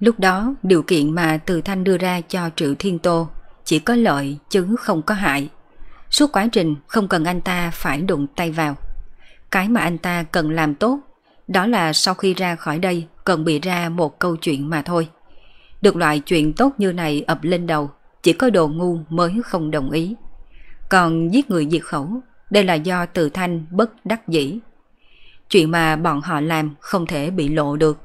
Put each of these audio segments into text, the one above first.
Lúc đó, điều kiện mà Từ Thanh đưa ra cho Triệu Thiên Tô chỉ có lợi chứ không có hại. Suốt quá trình, không cần anh ta phải đụng tay vào. Cái mà anh ta cần làm tốt, đó là sau khi ra khỏi đây cần bị ra một câu chuyện mà thôi. Được loại chuyện tốt như này ập lên đầu, chỉ có đồ ngu mới không đồng ý. Còn giết người diệt khẩu, đây là do Từ Thanh bất đắc dĩ. Chuyện mà bọn họ làm không thể bị lộ được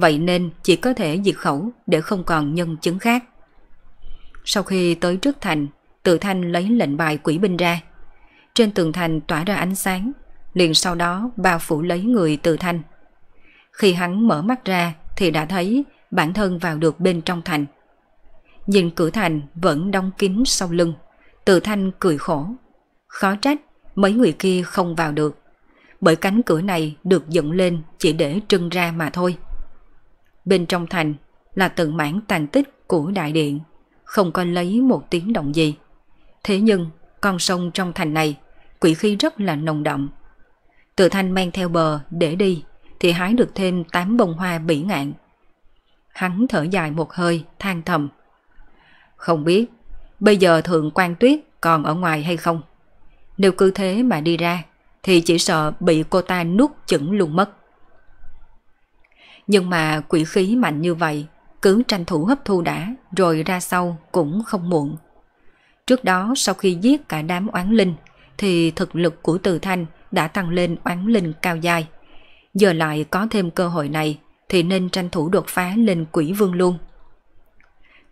Vậy nên chỉ có thể diệt khẩu để không còn nhân chứng khác. Sau khi tới trước thành, tự thanh lấy lệnh bài quỷ binh ra. Trên tường thành tỏa ra ánh sáng, liền sau đó bao phủ lấy người tự thanh. Khi hắn mở mắt ra thì đã thấy bản thân vào được bên trong thành. Nhìn cửa thành vẫn đóng kín sau lưng, tự thanh cười khổ. Khó trách mấy người kia không vào được, bởi cánh cửa này được dựng lên chỉ để trưng ra mà thôi. Bên trong thành là từng mảng tàn tích của đại điện, không có lấy một tiếng động gì. Thế nhưng, con sông trong thành này, quỷ khí rất là nồng đậm. từ thanh men theo bờ để đi, thì hái được thêm 8 bông hoa bỉ ngạn. Hắn thở dài một hơi, than thầm. Không biết, bây giờ thượng quan tuyết còn ở ngoài hay không? Nếu cứ thế mà đi ra, thì chỉ sợ bị cô ta nuốt chửng luôn mất. Nhưng mà quỷ khí mạnh như vậy, cứ tranh thủ hấp thu đã, rồi ra sau cũng không muộn. Trước đó sau khi giết cả đám oán linh, thì thực lực của Từ Thanh đã tăng lên oán linh cao dài. Giờ lại có thêm cơ hội này, thì nên tranh thủ đột phá lên quỷ vương luôn.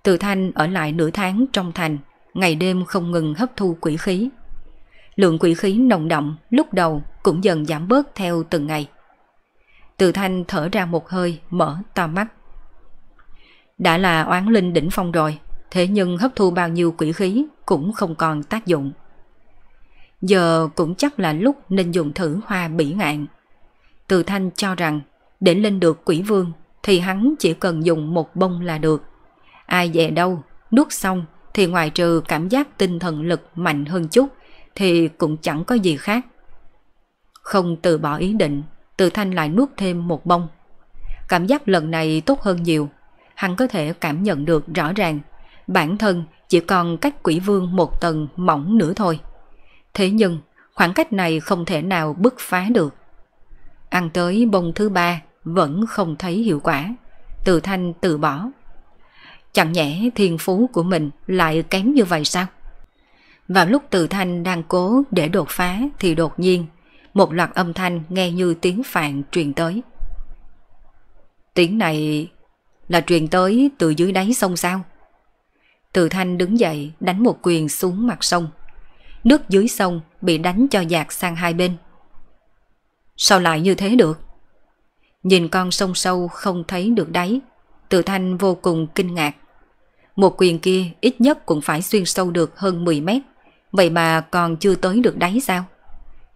Từ Thanh ở lại nửa tháng trong thành, ngày đêm không ngừng hấp thu quỷ khí. Lượng quỷ khí nồng động lúc đầu cũng dần giảm bớt theo từng ngày. Từ thanh thở ra một hơi, mở to mắt. Đã là oán linh đỉnh phong rồi, thế nhưng hấp thu bao nhiêu quỷ khí cũng không còn tác dụng. Giờ cũng chắc là lúc nên dùng thử hoa bỉ ngạn. Từ thanh cho rằng để lên được quỷ vương thì hắn chỉ cần dùng một bông là được. Ai dè đâu, nuốt xong thì ngoài trừ cảm giác tinh thần lực mạnh hơn chút thì cũng chẳng có gì khác. Không từ bỏ ý định, từ thanh lại nuốt thêm một bông. Cảm giác lần này tốt hơn nhiều. Hắn có thể cảm nhận được rõ ràng, bản thân chỉ còn cách quỷ vương một tầng mỏng nữa thôi. Thế nhưng, khoảng cách này không thể nào bứt phá được. Ăn tới bông thứ ba, vẫn không thấy hiệu quả. Từ thanh từ bỏ. Chẳng nhẽ thiên phú của mình lại kém như vậy sao? Vào lúc từ thanh đang cố để đột phá thì đột nhiên một loạt âm thanh nghe như tiếng phạn truyền tới. Tiếng này là truyền tới từ dưới đáy sông sao? Từ thanh đứng dậy đánh một quyền xuống mặt sông. Nước dưới sông bị đánh cho dạt sang hai bên. Sao lại như thế được? Nhìn con sông sâu không thấy được đáy, từ thanh vô cùng kinh ngạc. Một quyền kia ít nhất cũng phải xuyên sâu được hơn 10 mét, vậy mà còn chưa tới được đáy sao?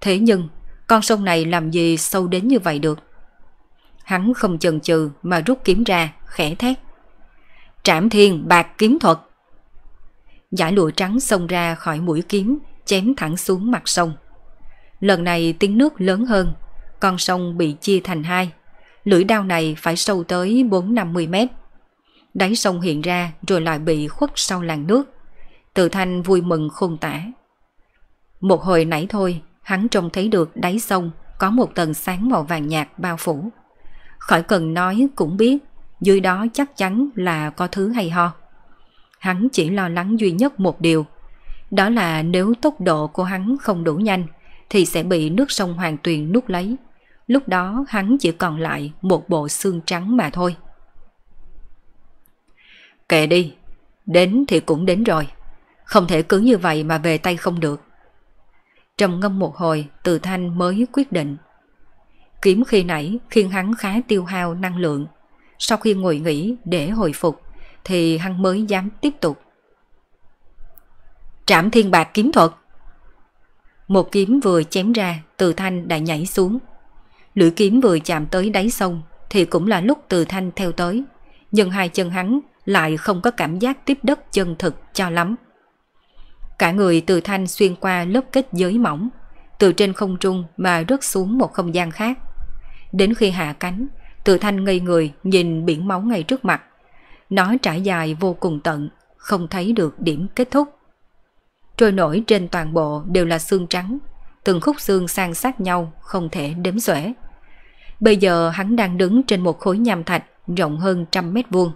Thế nhưng con sông này làm gì sâu đến như vậy được? Hắn không chần chừ mà rút kiếm ra, khẽ thét. Trảm thiên bạc kiếm thuật. Giải lụa trắng xông ra khỏi mũi kiếm, chém thẳng xuống mặt sông. Lần này tiếng nước lớn hơn, con sông bị chia thành hai. Lưỡi đao này phải sâu tới 4-50 mét. Đáy sông hiện ra rồi lại bị khuất sau làn nước. Từ thanh vui mừng khôn tả. Một hồi nãy thôi, hắn trông thấy được đáy sông có một tầng sáng màu vàng nhạt bao phủ. Khỏi cần nói cũng biết, dưới đó chắc chắn là có thứ hay ho. Hắn chỉ lo lắng duy nhất một điều, đó là nếu tốc độ của hắn không đủ nhanh thì sẽ bị nước sông Hoàng Tuyền nuốt lấy. Lúc đó hắn chỉ còn lại một bộ xương trắng mà thôi. Kệ đi, đến thì cũng đến rồi. Không thể cứ như vậy mà về tay không được. Trầm ngâm một hồi, từ thanh mới quyết định. Kiếm khi nãy khiến hắn khá tiêu hao năng lượng. Sau khi ngồi nghỉ để hồi phục, thì hắn mới dám tiếp tục. Trảm thiên bạc kiếm thuật Một kiếm vừa chém ra, từ thanh đã nhảy xuống. Lưỡi kiếm vừa chạm tới đáy sông, thì cũng là lúc từ thanh theo tới. Nhưng hai chân hắn lại không có cảm giác tiếp đất chân thực cho lắm. Cả người từ thanh xuyên qua lớp kết giới mỏng, từ trên không trung mà rớt xuống một không gian khác. Đến khi hạ cánh, từ thanh ngây người nhìn biển máu ngay trước mặt. Nó trải dài vô cùng tận, không thấy được điểm kết thúc. Trôi nổi trên toàn bộ đều là xương trắng, từng khúc xương san sát nhau không thể đếm xuể. Bây giờ hắn đang đứng trên một khối nham thạch rộng hơn trăm mét vuông.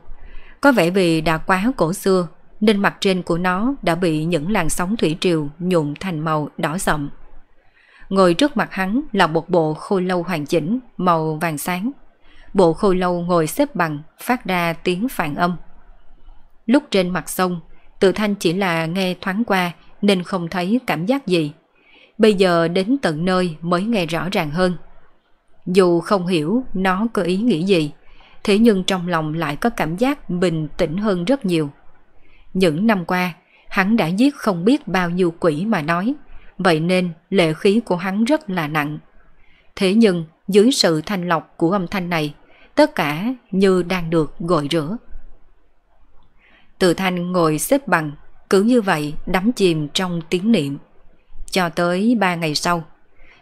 Có vẻ vì đã quá cổ xưa nên mặt trên của nó đã bị những làn sóng thủy triều nhuộm thành màu đỏ sậm. Ngồi trước mặt hắn là một bộ khôi lâu hoàn chỉnh, màu vàng sáng. Bộ khôi lâu ngồi xếp bằng, phát ra tiếng phản âm. Lúc trên mặt sông, tự thanh chỉ là nghe thoáng qua nên không thấy cảm giác gì. Bây giờ đến tận nơi mới nghe rõ ràng hơn. Dù không hiểu nó có ý nghĩ gì, thế nhưng trong lòng lại có cảm giác bình tĩnh hơn rất nhiều. Những năm qua, hắn đã giết không biết bao nhiêu quỷ mà nói, vậy nên lệ khí của hắn rất là nặng. Thế nhưng, dưới sự thanh lọc của âm thanh này, tất cả như đang được gội rửa. Từ thanh ngồi xếp bằng, cứ như vậy đắm chìm trong tiếng niệm. Cho tới ba ngày sau,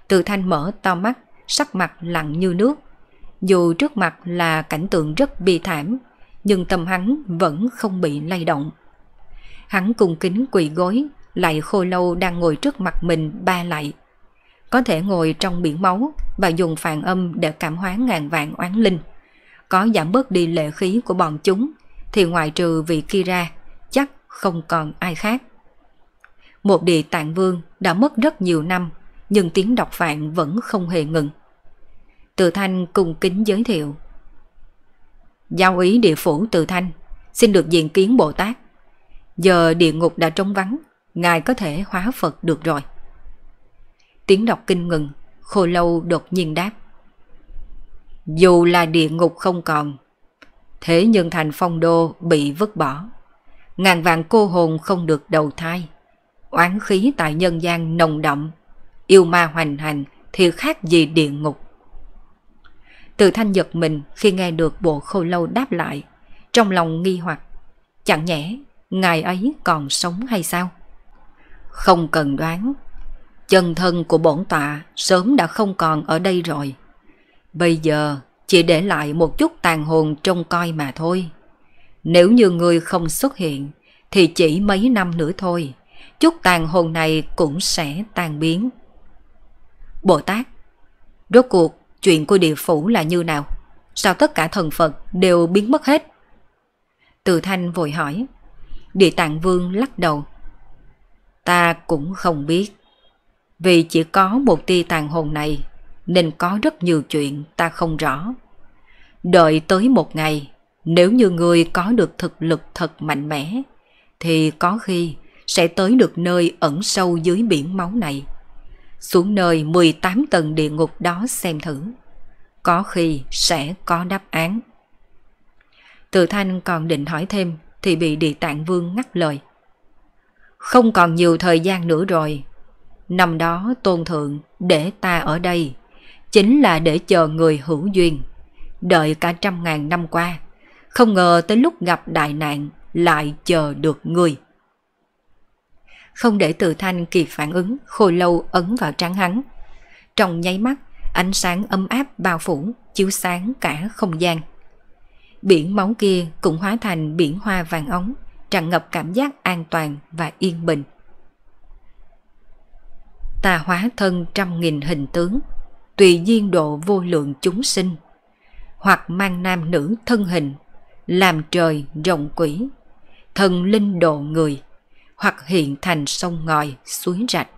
từ thanh mở to mắt, sắc mặt lặng như nước. Dù trước mặt là cảnh tượng rất bi thảm, nhưng tâm hắn vẫn không bị lay động. Hắn cung kính quỳ gối, lại khô lâu đang ngồi trước mặt mình ba lại. Có thể ngồi trong biển máu và dùng phàn âm để cảm hóa ngàn vạn oán linh. Có giảm bớt đi lệ khí của bọn chúng, thì ngoại trừ vị kia ra, chắc không còn ai khác. Một địa tạng vương đã mất rất nhiều năm, nhưng tiếng đọc phạn vẫn không hề ngừng. Từ Thanh cùng kính giới thiệu. Giao ý địa phủ Từ Thanh, xin được diện kiến Bồ Tát. Giờ địa ngục đã trống vắng, ngài có thể hóa Phật được rồi. Tiếng đọc kinh ngừng, khô lâu đột nhiên đáp. Dù là địa ngục không còn, thế nhưng thành phong đô bị vứt bỏ. Ngàn vạn cô hồn không được đầu thai. Oán khí tại nhân gian nồng đậm, yêu ma hoành hành thì khác gì địa ngục. Từ thanh giật mình khi nghe được bộ khô lâu đáp lại, trong lòng nghi hoặc. Chẳng nhẽ ngài ấy còn sống hay sao? Không cần đoán, chân thân của bổn tọa sớm đã không còn ở đây rồi. Bây giờ chỉ để lại một chút tàn hồn trông coi mà thôi. Nếu như người không xuất hiện, thì chỉ mấy năm nữa thôi, chút tàn hồn này cũng sẽ tan biến. Bồ Tát, rốt cuộc chuyện của địa phủ là như nào? Sao tất cả thần Phật đều biến mất hết? Từ Thanh vội hỏi. Địa tạng vương lắc đầu. Ta cũng không biết. Vì chỉ có một tia tàn hồn này nên có rất nhiều chuyện ta không rõ. Đợi tới một ngày, nếu như người có được thực lực thật mạnh mẽ, thì có khi sẽ tới được nơi ẩn sâu dưới biển máu này. Xuống nơi 18 tầng địa ngục đó xem thử. Có khi sẽ có đáp án. Từ thanh còn định hỏi thêm thì bị địa tạng vương ngắt lời. Không còn nhiều thời gian nữa rồi. Năm đó tôn thượng để ta ở đây chính là để chờ người hữu duyên. Đợi cả trăm ngàn năm qua, không ngờ tới lúc gặp đại nạn lại chờ được người. Không để từ thanh kịp phản ứng, khôi lâu ấn vào trán hắn. Trong nháy mắt, ánh sáng ấm áp bao phủ, chiếu sáng cả không gian. Biển máu kia cũng hóa thành biển hoa vàng ống, tràn ngập cảm giác an toàn và yên bình. Ta hóa thân trăm nghìn hình tướng, tùy duyên độ vô lượng chúng sinh, hoặc mang nam nữ thân hình, làm trời rộng quỷ, thần linh độ người, hoặc hiện thành sông ngòi, suối rạch.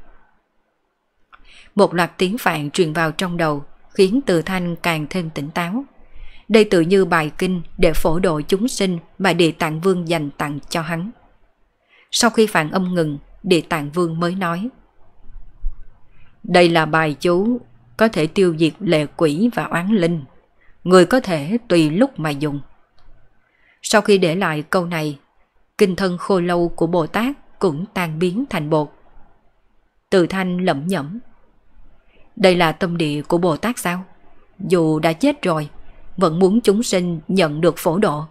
Một loạt tiếng phạn truyền vào trong đầu, khiến từ thanh càng thêm tỉnh táo. Đây tự như bài kinh để phổ độ chúng sinh mà Địa Tạng Vương dành tặng cho hắn. Sau khi phản âm ngừng, Địa Tạng Vương mới nói Đây là bài chú có thể tiêu diệt lệ quỷ và oán linh. Người có thể tùy lúc mà dùng. Sau khi để lại câu này, kinh thân khô lâu của Bồ Tát cũng tan biến thành bột. Từ thanh lẩm nhẩm. Đây là tâm địa của Bồ Tát sao? Dù đã chết rồi, vẫn muốn chúng sinh nhận được phổ độ.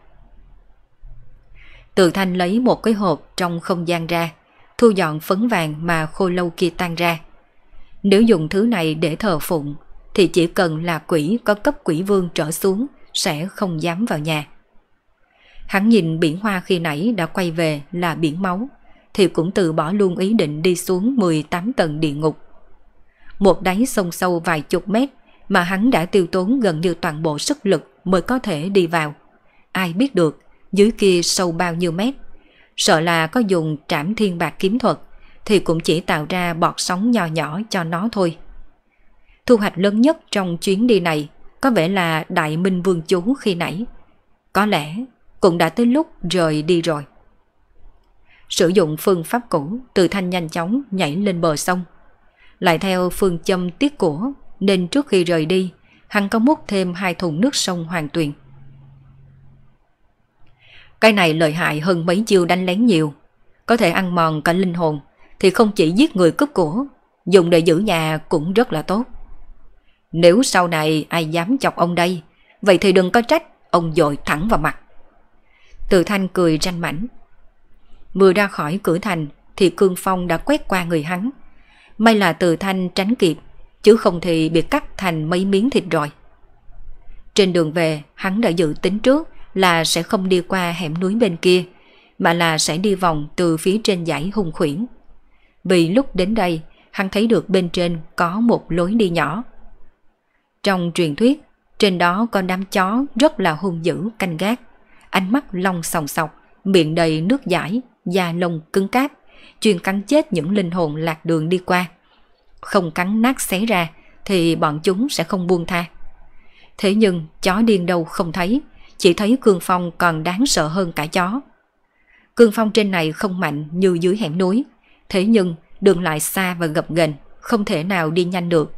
Từ thanh lấy một cái hộp trong không gian ra, thu dọn phấn vàng mà khô lâu kia tan ra. Nếu dùng thứ này để thờ phụng, thì chỉ cần là quỷ có cấp quỷ vương trở xuống sẽ không dám vào nhà. Hắn nhìn biển hoa khi nãy đã quay về là biển máu, thì cũng từ bỏ luôn ý định đi xuống 18 tầng địa ngục. Một đáy sông sâu vài chục mét mà hắn đã tiêu tốn gần như toàn bộ sức lực mới có thể đi vào. Ai biết được dưới kia sâu bao nhiêu mét. Sợ là có dùng trảm thiên bạc kiếm thuật thì cũng chỉ tạo ra bọt sóng nhỏ nhỏ cho nó thôi. Thu hoạch lớn nhất trong chuyến đi này có vẻ là Đại Minh Vương chú khi nãy. Có lẽ cũng đã tới lúc rời đi rồi. Sử dụng phương pháp cũ, từ thanh nhanh chóng nhảy lên bờ sông. Lại theo phương châm tiết của, nên trước khi rời đi, hắn có múc thêm hai thùng nước sông hoàng tuyền. Cái này lợi hại hơn mấy chiêu đánh lén nhiều. Có thể ăn mòn cả linh hồn, thì không chỉ giết người cướp của, dùng để giữ nhà cũng rất là tốt. Nếu sau này ai dám chọc ông đây, vậy thì đừng có trách ông dội thẳng vào mặt. Từ thanh cười ranh mảnh. Vừa ra khỏi cửa thành thì cương phong đã quét qua người hắn. May là từ thanh tránh kịp, chứ không thì bị cắt thành mấy miếng thịt rồi. Trên đường về, hắn đã dự tính trước là sẽ không đi qua hẻm núi bên kia, mà là sẽ đi vòng từ phía trên dãy hung khuyển. Vì lúc đến đây, hắn thấy được bên trên có một lối đi nhỏ. Trong truyền thuyết, trên đó có đám chó rất là hung dữ canh gác, ánh mắt long sòng sọc, miệng đầy nước giải, da lông cứng cáp, chuyên cắn chết những linh hồn lạc đường đi qua. Không cắn nát xé ra thì bọn chúng sẽ không buông tha. Thế nhưng chó điên đâu không thấy, chỉ thấy cương phong còn đáng sợ hơn cả chó. Cương phong trên này không mạnh như dưới hẻm núi, thế nhưng đường lại xa và gập ghềnh, không thể nào đi nhanh được.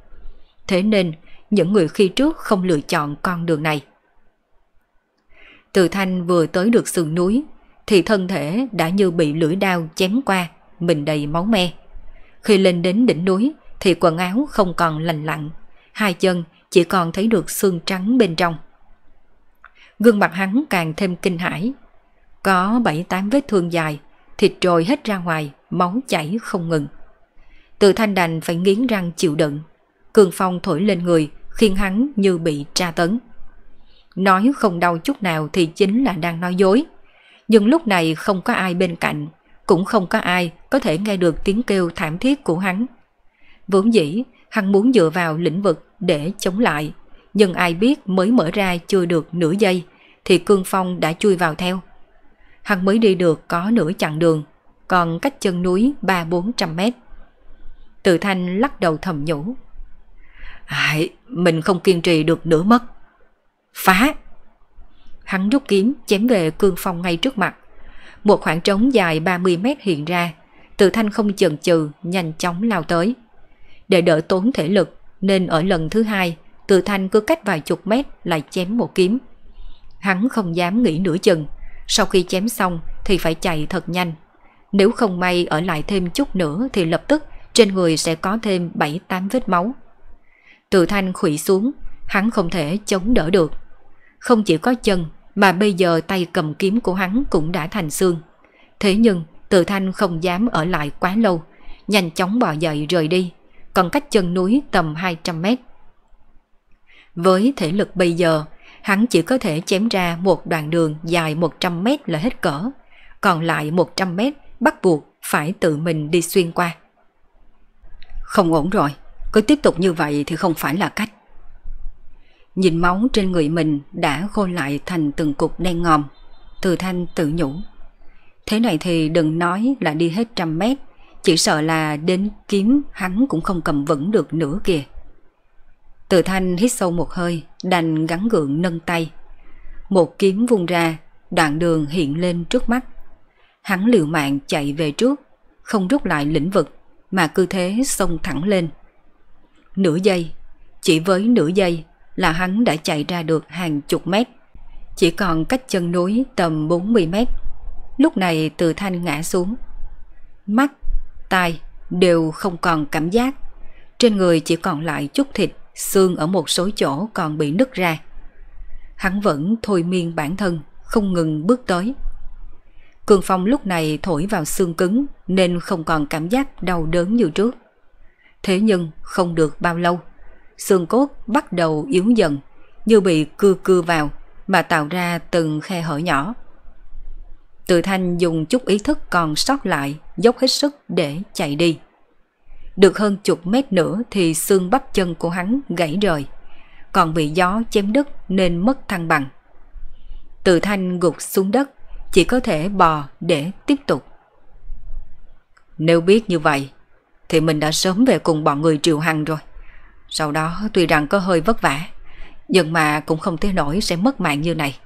Thế nên những người khi trước không lựa chọn con đường này. Từ thanh vừa tới được sườn núi thì thân thể đã như bị lưỡi đao chém qua, mình đầy máu me. Khi lên đến đỉnh núi thì quần áo không còn lành lặn, hai chân chỉ còn thấy được xương trắng bên trong. Gương mặt hắn càng thêm kinh hãi. Có bảy tám vết thương dài, thịt trồi hết ra ngoài, máu chảy không ngừng. Từ thanh đành phải nghiến răng chịu đựng. Cường phong thổi lên người, khiến hắn như bị tra tấn. Nói không đau chút nào thì chính là đang nói dối. Nhưng lúc này không có ai bên cạnh, cũng không có ai có thể nghe được tiếng kêu thảm thiết của hắn. Vốn dĩ, hắn muốn dựa vào lĩnh vực để chống lại, nhưng ai biết mới mở ra chưa được nửa giây thì cương phong đã chui vào theo. Hắn mới đi được có nửa chặng đường, còn cách chân núi ba bốn trăm mét. Tự thanh lắc đầu thầm nhủ. Ai, mình không kiên trì được nữa mất. Phá! Hắn rút kiếm chém về cương phong ngay trước mặt. Một khoảng trống dài 30 mét hiện ra, tự thanh không chần chừ, nhanh chóng lao tới. Để đỡ tốn thể lực, nên ở lần thứ hai, tự thanh cứ cách vài chục mét lại chém một kiếm. Hắn không dám nghỉ nửa chừng, sau khi chém xong thì phải chạy thật nhanh. Nếu không may ở lại thêm chút nữa thì lập tức trên người sẽ có thêm 7-8 vết máu. Từ thanh khủy xuống, hắn không thể chống đỡ được. Không chỉ có chân, mà bây giờ tay cầm kiếm của hắn cũng đã thành xương. Thế nhưng, từ thanh không dám ở lại quá lâu, nhanh chóng bò dậy rời đi, còn cách chân núi tầm 200 mét. Với thể lực bây giờ, hắn chỉ có thể chém ra một đoạn đường dài 100 mét là hết cỡ, còn lại 100 mét bắt buộc phải tự mình đi xuyên qua. Không ổn rồi, cứ tiếp tục như vậy thì không phải là cách. Nhìn máu trên người mình đã khô lại thành từng cục đen ngòm. Từ thanh tự nhủ. Thế này thì đừng nói là đi hết trăm mét, chỉ sợ là đến kiếm hắn cũng không cầm vững được nữa kìa. Từ thanh hít sâu một hơi, đành gắn gượng nâng tay. Một kiếm vung ra, đoạn đường hiện lên trước mắt. Hắn liều mạng chạy về trước, không rút lại lĩnh vực, mà cứ thế xông thẳng lên. nửa giây, chỉ với nửa giây là hắn đã chạy ra được hàng chục mét. Chỉ còn cách chân núi tầm 40 mét. Lúc này từ thanh ngã xuống. Mắt, tai đều không còn cảm giác. Trên người chỉ còn lại chút thịt, xương ở một số chỗ còn bị nứt ra. Hắn vẫn thôi miên bản thân, không ngừng bước tới. Cường phong lúc này thổi vào xương cứng nên không còn cảm giác đau đớn như trước. Thế nhưng không được bao lâu, xương cốt bắt đầu yếu dần, như bị cưa cưa vào mà tạo ra từng khe hở nhỏ. Từ thanh dùng chút ý thức còn sót lại, dốc hết sức để chạy đi. Được hơn chục mét nữa thì xương bắp chân của hắn gãy rời, còn bị gió chém đứt nên mất thăng bằng. Từ thanh gục xuống đất, chỉ có thể bò để tiếp tục. Nếu biết như vậy, thì mình đã sớm về cùng bọn người Triều Hằng rồi. Sau đó tuy rằng có hơi vất vả, nhưng mà cũng không thể nổi sẽ mất mạng như này.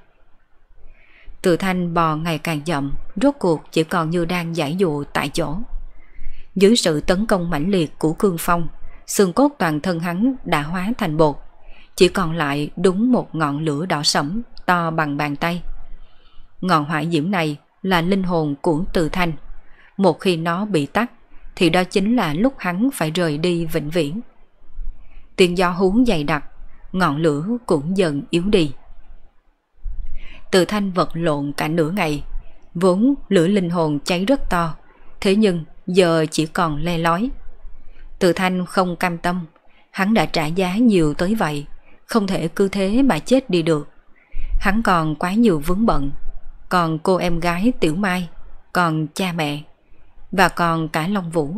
Từ thanh bò ngày càng chậm, rốt cuộc chỉ còn như đang giải dụ tại chỗ. Dưới sự tấn công mãnh liệt của cương phong, xương cốt toàn thân hắn đã hóa thành bột. Chỉ còn lại đúng một ngọn lửa đỏ sẫm to bằng bàn tay. Ngọn hỏa diễm này là linh hồn của từ thanh. Một khi nó bị tắt, thì đó chính là lúc hắn phải rời đi vĩnh viễn. Tiếng gió hú dày đặc, ngọn lửa cũng dần yếu đi. Từ thanh vật lộn cả nửa ngày, vốn lửa linh hồn cháy rất to, thế nhưng giờ chỉ còn le lói. Từ thanh không cam tâm, hắn đã trả giá nhiều tới vậy, không thể cứ thế mà chết đi được. Hắn còn quá nhiều vướng bận, còn cô em gái Tiểu Mai, còn cha mẹ, và còn cả Long Vũ,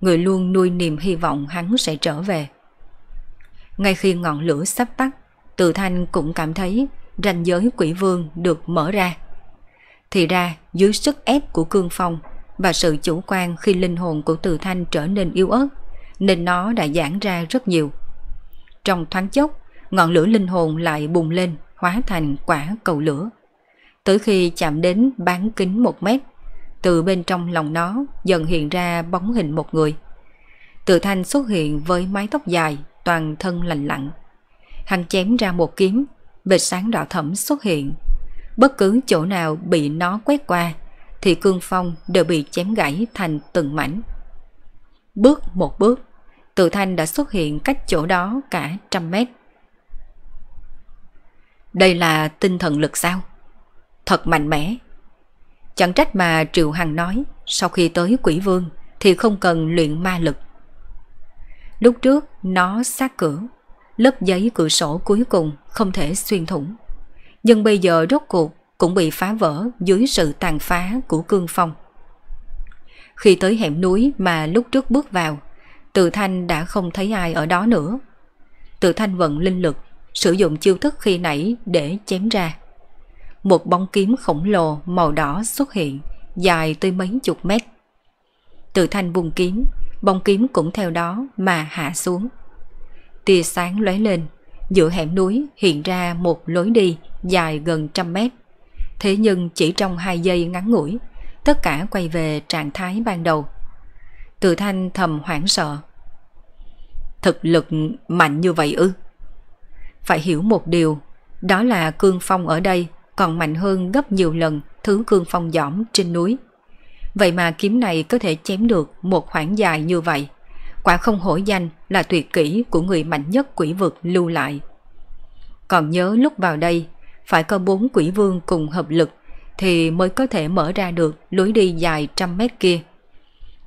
người luôn nuôi niềm hy vọng hắn sẽ trở về. Ngay khi ngọn lửa sắp tắt, Từ Thanh cũng cảm thấy ranh giới quỷ vương được mở ra. Thì ra, dưới sức ép của cương phong và sự chủ quan khi linh hồn của Từ Thanh trở nên yếu ớt, nên nó đã giãn ra rất nhiều. Trong thoáng chốc, ngọn lửa linh hồn lại bùng lên, hóa thành quả cầu lửa. Tới khi chạm đến bán kính một mét, từ bên trong lòng nó dần hiện ra bóng hình một người. Từ thanh xuất hiện với mái tóc dài, toàn thân lành lặng. Hắn chém ra một kiếm, vệt sáng đỏ thẫm xuất hiện. Bất cứ chỗ nào bị nó quét qua, thì cương phong đều bị chém gãy thành từng mảnh. Bước một bước, từ thanh đã xuất hiện cách chỗ đó cả trăm mét. Đây là tinh thần lực sao? Thật mạnh mẽ. Chẳng trách mà Triệu Hằng nói sau khi tới quỷ vương thì không cần luyện ma lực. Lúc trước nó sát cửa, lớp giấy cửa sổ cuối cùng không thể xuyên thủng. Nhưng bây giờ rốt cuộc cũng bị phá vỡ dưới sự tàn phá của cương phong. Khi tới hẻm núi mà lúc trước bước vào, Từ Thanh đã không thấy ai ở đó nữa. Từ Thanh vận linh lực, sử dụng chiêu thức khi nãy để chém ra một bóng kiếm khổng lồ màu đỏ xuất hiện, dài tới mấy chục mét. Từ thanh vùng kiếm, bóng kiếm cũng theo đó mà hạ xuống. Tia sáng lóe lên, giữa hẻm núi hiện ra một lối đi dài gần trăm mét. Thế nhưng chỉ trong hai giây ngắn ngủi, tất cả quay về trạng thái ban đầu. Từ thanh thầm hoảng sợ. Thực lực mạnh như vậy ư? Phải hiểu một điều, đó là cương phong ở đây còn mạnh hơn gấp nhiều lần thứ cương phong giỏm trên núi. Vậy mà kiếm này có thể chém được một khoảng dài như vậy. Quả không hổ danh là tuyệt kỹ của người mạnh nhất quỷ vực lưu lại. Còn nhớ lúc vào đây, phải có bốn quỷ vương cùng hợp lực thì mới có thể mở ra được lối đi dài trăm mét kia.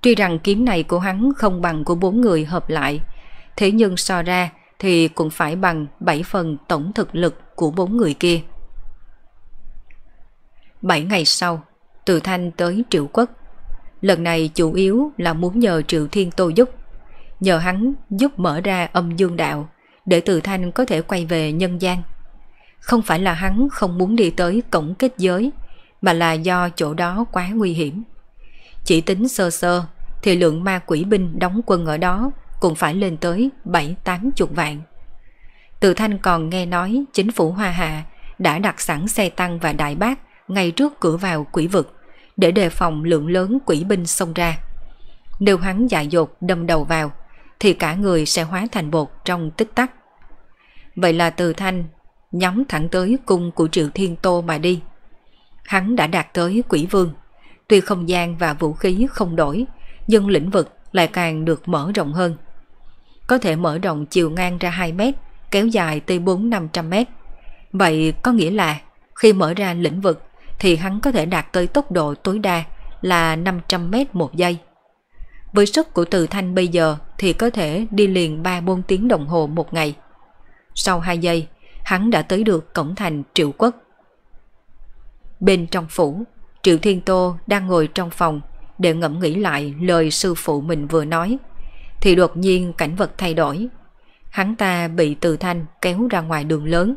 Tuy rằng kiếm này của hắn không bằng của bốn người hợp lại, thế nhưng so ra thì cũng phải bằng 7 phần tổng thực lực của bốn người kia. 7 ngày sau, Từ Thanh tới Triệu Quốc. Lần này chủ yếu là muốn nhờ Triệu Thiên Tô giúp. Nhờ hắn giúp mở ra âm dương đạo để Từ Thanh có thể quay về nhân gian. Không phải là hắn không muốn đi tới cổng kết giới, mà là do chỗ đó quá nguy hiểm. Chỉ tính sơ sơ thì lượng ma quỷ binh đóng quân ở đó cũng phải lên tới 7-8 chục vạn. Từ Thanh còn nghe nói chính phủ Hoa Hạ đã đặt sẵn xe tăng và đại bác ngay trước cửa vào quỷ vực để đề phòng lượng lớn quỷ binh xông ra. Nếu hắn dại dột đâm đầu vào thì cả người sẽ hóa thành bột trong tích tắc. Vậy là từ thanh nhắm thẳng tới cung của Triệu Thiên Tô mà đi. Hắn đã đạt tới quỷ vương. Tuy không gian và vũ khí không đổi, nhưng lĩnh vực lại càng được mở rộng hơn. Có thể mở rộng chiều ngang ra 2 mét, kéo dài tới 4-500 mét. Vậy có nghĩa là khi mở ra lĩnh vực thì hắn có thể đạt tới tốc độ tối đa là 500 mét một giây. Với sức của từ thanh bây giờ thì có thể đi liền 3-4 tiếng đồng hồ một ngày. Sau 2 giây, hắn đã tới được cổng thành triệu quốc. Bên trong phủ, Triệu Thiên Tô đang ngồi trong phòng để ngẫm nghĩ lại lời sư phụ mình vừa nói. Thì đột nhiên cảnh vật thay đổi. Hắn ta bị từ thanh kéo ra ngoài đường lớn.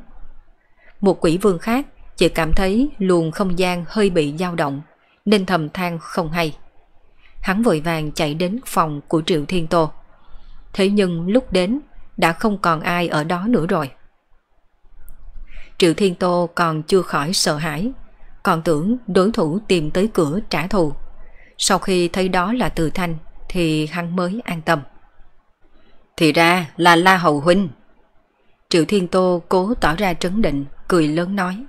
Một quỷ vương khác chỉ cảm thấy luồng không gian hơi bị dao động nên thầm than không hay. Hắn vội vàng chạy đến phòng của Triệu Thiên Tô. Thế nhưng lúc đến đã không còn ai ở đó nữa rồi. Triệu Thiên Tô còn chưa khỏi sợ hãi, còn tưởng đối thủ tìm tới cửa trả thù. Sau khi thấy đó là Từ Thanh thì hắn mới an tâm. Thì ra là La Hầu Huynh. Triệu Thiên Tô cố tỏ ra trấn định, cười lớn nói.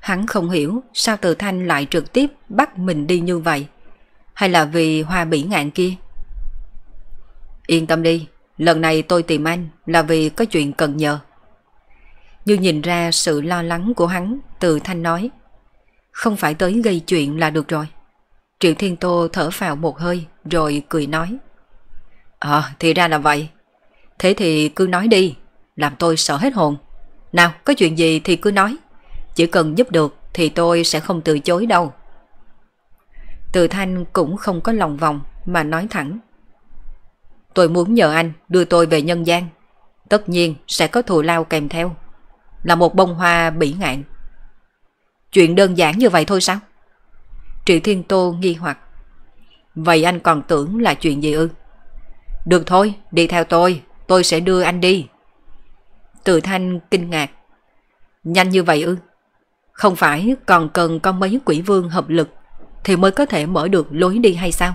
Hắn không hiểu sao Từ Thanh lại trực tiếp bắt mình đi như vậy. Hay là vì hoa bỉ ngạn kia? Yên tâm đi, lần này tôi tìm anh là vì có chuyện cần nhờ. Như nhìn ra sự lo lắng của hắn, Từ Thanh nói. Không phải tới gây chuyện là được rồi. Triệu Thiên Tô thở vào một hơi rồi cười nói. Ờ, thì ra là vậy. Thế thì cứ nói đi, làm tôi sợ hết hồn. Nào, có chuyện gì thì cứ nói. Chỉ cần giúp được thì tôi sẽ không từ chối đâu. Từ Thanh cũng không có lòng vòng mà nói thẳng. Tôi muốn nhờ anh đưa tôi về nhân gian. Tất nhiên sẽ có thù lao kèm theo. Là một bông hoa bỉ ngạn. Chuyện đơn giản như vậy thôi sao? Trị Thiên Tô nghi hoặc. Vậy anh còn tưởng là chuyện gì ư? Được thôi, đi theo tôi, tôi sẽ đưa anh đi. Từ Thanh kinh ngạc. Nhanh như vậy ư? Không phải còn cần con mấy quỷ vương hợp lực thì mới có thể mở được lối đi hay sao?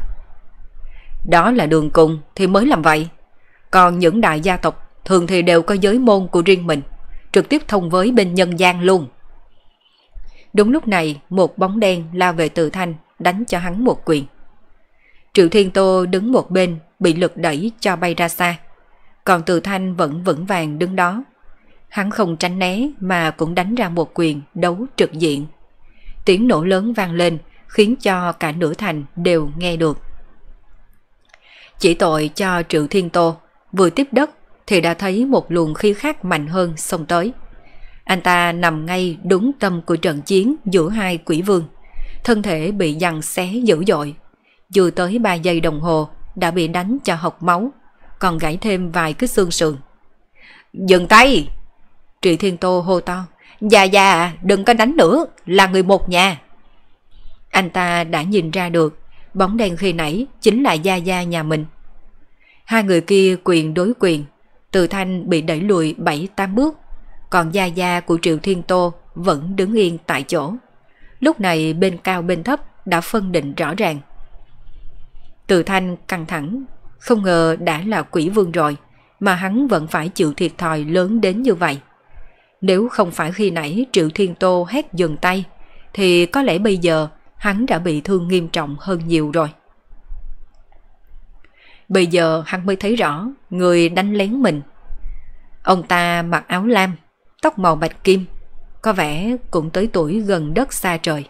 Đó là đường cùng thì mới làm vậy. Còn những đại gia tộc thường thì đều có giới môn của riêng mình, trực tiếp thông với bên nhân gian luôn. Đúng lúc này, một bóng đen lao về từ thanh, đánh cho hắn một quyền. Triệu Thiên Tô đứng một bên, bị lực đẩy cho bay ra xa. Còn từ thanh vẫn vững vàng đứng đó. Hắn không tránh né mà cũng đánh ra một quyền đấu trực diện. Tiếng nổ lớn vang lên, khiến cho cả nửa thành đều nghe được. Chỉ tội cho Triệu Thiên Tô, vừa tiếp đất thì đã thấy một luồng khí khác mạnh hơn xông tới. Anh ta nằm ngay đúng tâm của trận chiến giữa hai quỷ vương. Thân thể bị giằng xé dữ dội. Dù tới 3 giây đồng hồ đã bị đánh cho học máu, còn gãy thêm vài cái xương sườn. Dừng tay! Trị Thiên Tô hô to. Dạ dạ, đừng có đánh nữa, là người một nhà. Anh ta đã nhìn ra được, bóng đen khi nãy chính là Gia Gia nhà mình. Hai người kia quyền đối quyền, từ thanh bị đẩy lùi 7-8 bước, còn Gia Gia của Triệu Thiên Tô vẫn đứng yên tại chỗ. Lúc này bên cao bên thấp đã phân định rõ ràng. Từ thanh căng thẳng, không ngờ đã là quỷ vương rồi, mà hắn vẫn phải chịu thiệt thòi lớn đến như vậy. Nếu không phải khi nãy Triệu Thiên Tô hét dừng tay, thì có lẽ bây giờ hắn đã bị thương nghiêm trọng hơn nhiều rồi. Bây giờ hắn mới thấy rõ người đánh lén mình. Ông ta mặc áo lam, tóc màu bạch kim, có vẻ cũng tới tuổi gần đất xa trời.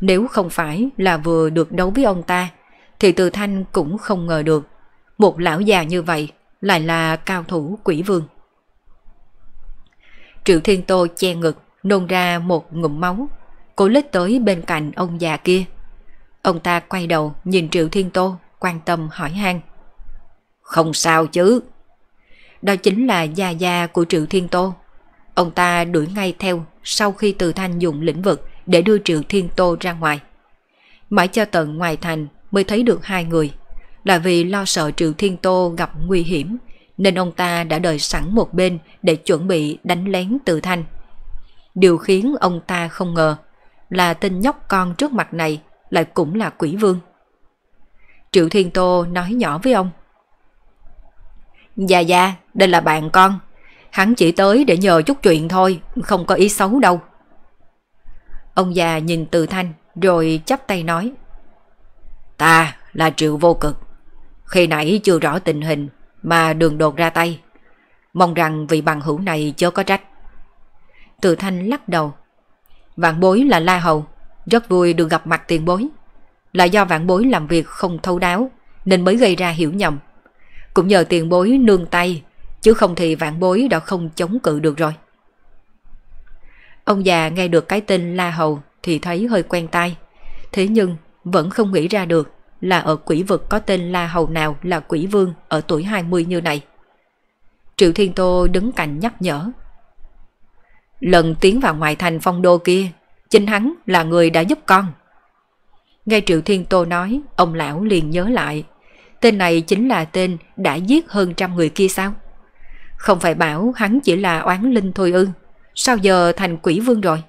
Nếu không phải là vừa được đấu với ông ta, thì Từ Thanh cũng không ngờ được. Một lão già như vậy lại là cao thủ quỷ vương. Triệu Thiên Tô che ngực, nôn ra một ngụm máu, Cô lết tới bên cạnh ông già kia. Ông ta quay đầu nhìn Triệu Thiên Tô, quan tâm hỏi han. Không sao chứ. Đó chính là gia gia của Triệu Thiên Tô. Ông ta đuổi ngay theo sau khi Từ Thanh dùng lĩnh vực để đưa Triệu Thiên Tô ra ngoài. Mãi cho tận ngoài thành mới thấy được hai người. Là vì lo sợ Triệu Thiên Tô gặp nguy hiểm nên ông ta đã đợi sẵn một bên để chuẩn bị đánh lén Từ Thanh. Điều khiến ông ta không ngờ là tên nhóc con trước mặt này lại cũng là quỷ vương. Triệu Thiên Tô nói nhỏ với ông. Dạ dạ, đây là bạn con. Hắn chỉ tới để nhờ chút chuyện thôi, không có ý xấu đâu. Ông già nhìn từ thanh rồi chắp tay nói. Ta là triệu vô cực. Khi nãy chưa rõ tình hình mà đường đột ra tay. Mong rằng vị bằng hữu này chớ có trách. Từ thanh lắc đầu. Vạn bối là La Hầu, rất vui được gặp mặt tiền bối. Là do vạn bối làm việc không thấu đáo nên mới gây ra hiểu nhầm. Cũng nhờ tiền bối nương tay, chứ không thì vạn bối đã không chống cự được rồi. Ông già nghe được cái tên La Hầu thì thấy hơi quen tai. Thế nhưng vẫn không nghĩ ra được là ở quỷ vực có tên La Hầu nào là quỷ vương ở tuổi 20 như này. Triệu Thiên Tô đứng cạnh nhắc nhở. Lần tiến vào ngoại thành phong đô kia, chính hắn là người đã giúp con. Nghe Triệu Thiên Tô nói, ông lão liền nhớ lại. Tên này chính là tên đã giết hơn trăm người kia sao? Không phải bảo hắn chỉ là oán linh thôi ư? Sao giờ thành quỷ vương rồi?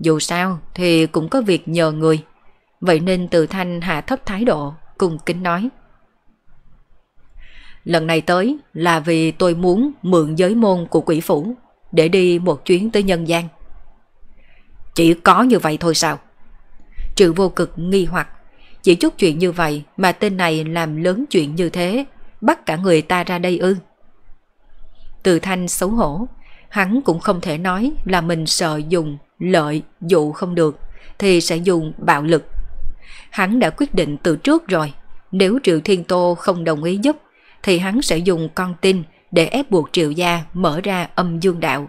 Dù sao thì cũng có việc nhờ người. Vậy nên từ thanh hạ thấp thái độ, cùng kính nói. Lần này tới là vì tôi muốn mượn giới môn của quỷ phủ để đi một chuyến tới nhân gian. Chỉ có như vậy thôi sao? Trừ vô cực nghi hoặc, chỉ chút chuyện như vậy mà tên này làm lớn chuyện như thế, bắt cả người ta ra đây ư. Từ thanh xấu hổ, hắn cũng không thể nói là mình sợ dùng lợi dụ không được thì sẽ dùng bạo lực. Hắn đã quyết định từ trước rồi, nếu Triệu Thiên Tô không đồng ý giúp thì hắn sẽ dùng con tin để ép buộc Triệu Gia mở ra âm dương đạo.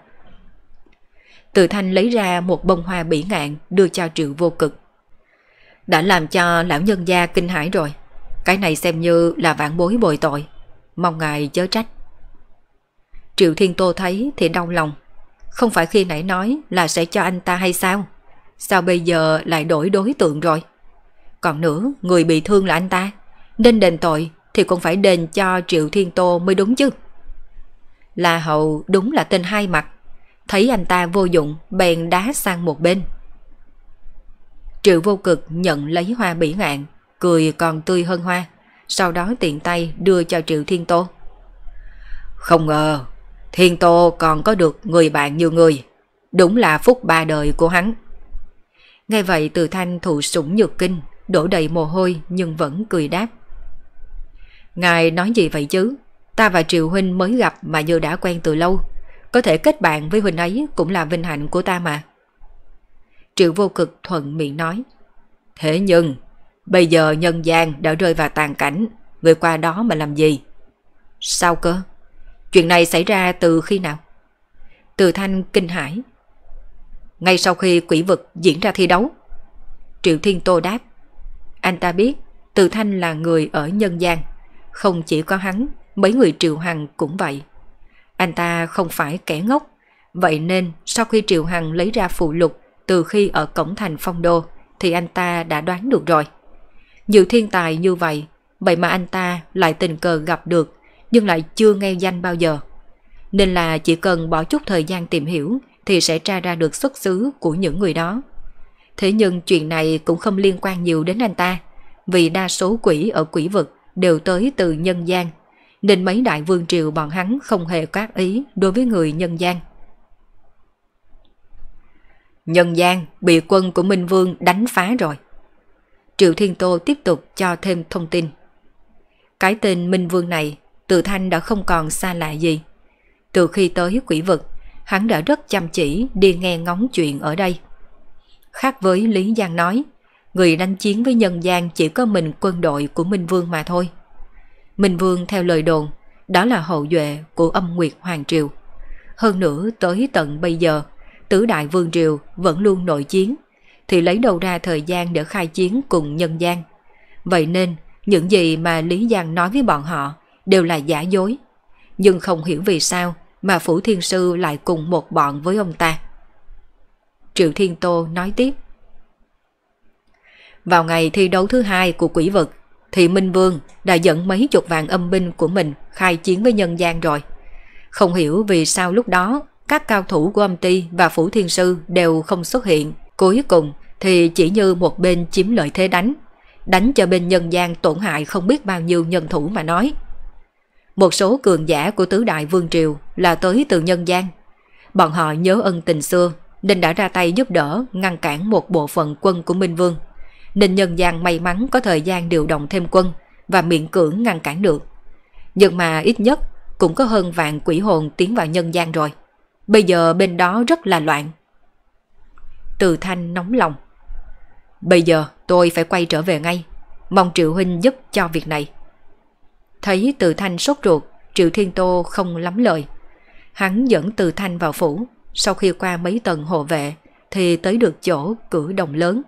Từ thanh lấy ra một bông hoa bỉ ngạn đưa cho Triệu Vô Cực. Đã làm cho lão nhân gia kinh hãi rồi. Cái này xem như là vạn bối bồi tội. Mong ngài chớ trách. Triệu Thiên Tô thấy thì đau lòng. Không phải khi nãy nói là sẽ cho anh ta hay sao? Sao bây giờ lại đổi đối tượng rồi? Còn nữa, người bị thương là anh ta. Nên đền tội thì cũng phải đền cho Triệu Thiên Tô mới đúng chứ. La Hậu đúng là tên hai mặt. Thấy anh ta vô dụng, bèn đá sang một bên. Triệu vô cực nhận lấy hoa bỉ ngạn, cười còn tươi hơn hoa, sau đó tiện tay đưa cho Triệu Thiên Tô. Không ngờ, Thiên Tô còn có được người bạn như người, đúng là phúc ba đời của hắn. Nghe vậy từ thanh thụ sủng nhược kinh, đổ đầy mồ hôi nhưng vẫn cười đáp. Ngài nói gì vậy chứ? Ta và Triệu Huynh mới gặp mà như đã quen từ lâu. Có thể kết bạn với Huynh ấy cũng là vinh hạnh của ta mà. Triệu vô cực thuận miệng nói. Thế nhưng, bây giờ nhân gian đã rơi vào tàn cảnh, người qua đó mà làm gì? Sao cơ? Chuyện này xảy ra từ khi nào? Từ thanh kinh Hải. Ngay sau khi quỷ vực diễn ra thi đấu. Triệu Thiên Tô đáp. Anh ta biết Từ Thanh là người ở nhân gian. Không chỉ có hắn, mấy người Triệu Hằng cũng vậy. Anh ta không phải kẻ ngốc. Vậy nên sau khi Triệu Hằng lấy ra phụ lục từ khi ở cổng thành phong đô thì anh ta đã đoán được rồi. Nhiều thiên tài như vậy, vậy mà anh ta lại tình cờ gặp được nhưng lại chưa nghe danh bao giờ. Nên là chỉ cần bỏ chút thời gian tìm hiểu thì sẽ tra ra được xuất xứ của những người đó. Thế nhưng chuyện này cũng không liên quan nhiều đến anh ta, vì đa số quỷ ở quỷ vực đều tới từ nhân gian, nên mấy đại vương triều bọn hắn không hề các ý đối với người nhân gian. Nhân gian bị quân của Minh Vương đánh phá rồi. Triệu Thiên Tô tiếp tục cho thêm thông tin. Cái tên Minh Vương này, từ thanh đã không còn xa lạ gì. Từ khi tới quỷ vực, hắn đã rất chăm chỉ đi nghe ngóng chuyện ở đây. Khác với Lý Giang nói, người đánh chiến với nhân gian chỉ có mình quân đội của Minh Vương mà thôi. Minh Vương theo lời đồn, đó là hậu duệ của âm Nguyệt Hoàng Triều. Hơn nữa tới tận bây giờ, tứ đại vương triều vẫn luôn nội chiến, thì lấy đâu ra thời gian để khai chiến cùng nhân gian. Vậy nên, những gì mà Lý Giang nói với bọn họ đều là giả dối. Nhưng không hiểu vì sao mà Phủ Thiên Sư lại cùng một bọn với ông ta. Triệu Thiên Tô nói tiếp. Vào ngày thi đấu thứ hai của quỷ vực, thì Minh Vương đã dẫn mấy chục vạn âm binh của mình khai chiến với nhân gian rồi. Không hiểu vì sao lúc đó, các cao thủ của âm ty và phủ thiên sư đều không xuất hiện. Cuối cùng thì chỉ như một bên chiếm lợi thế đánh. Đánh cho bên nhân gian tổn hại không biết bao nhiêu nhân thủ mà nói. Một số cường giả của tứ đại vương triều là tới từ nhân gian. Bọn họ nhớ ân tình xưa, nên đã ra tay giúp đỡ, ngăn cản một bộ phận quân của Minh Vương. Nên nhân gian may mắn có thời gian điều động thêm quân và miễn cưỡng ngăn cản được. Nhưng mà ít nhất cũng có hơn vạn quỷ hồn tiến vào nhân gian rồi. Bây giờ bên đó rất là loạn. Từ thanh nóng lòng. Bây giờ tôi phải quay trở về ngay. Mong Triệu Huynh giúp cho việc này. Thấy Từ Thanh sốt ruột, Triệu Thiên Tô không lắm lời. Hắn dẫn Từ Thanh vào phủ, sau khi qua mấy tầng hộ vệ thì tới được chỗ cửa đồng lớn.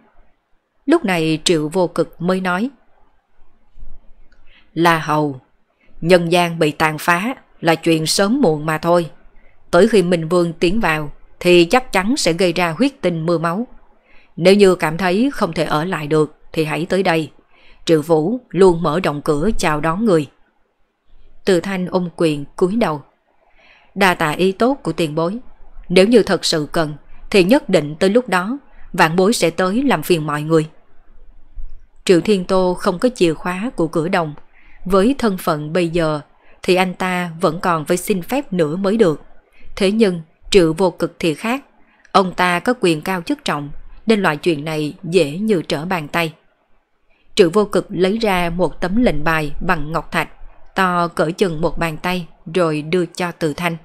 Lúc này Triệu Vô Cực mới nói. Là hầu, nhân gian bị tàn phá là chuyện sớm muộn mà thôi. Tới khi Minh Vương tiến vào thì chắc chắn sẽ gây ra huyết tinh mưa máu. Nếu như cảm thấy không thể ở lại được thì hãy tới đây. Triệu Vũ luôn mở động cửa chào đón người. Từ thanh ôm quyền cúi đầu. Đa tạ ý tốt của tiền bối. Nếu như thật sự cần thì nhất định tới lúc đó vạn bối sẽ tới làm phiền mọi người. Triệu Thiên Tô không có chìa khóa của cửa đồng. Với thân phận bây giờ thì anh ta vẫn còn phải xin phép nữa mới được. Thế nhưng Triệu vô cực thì khác. Ông ta có quyền cao chức trọng nên loại chuyện này dễ như trở bàn tay. Triệu vô cực lấy ra một tấm lệnh bài bằng ngọc thạch, to cỡ chừng một bàn tay rồi đưa cho từ thanh.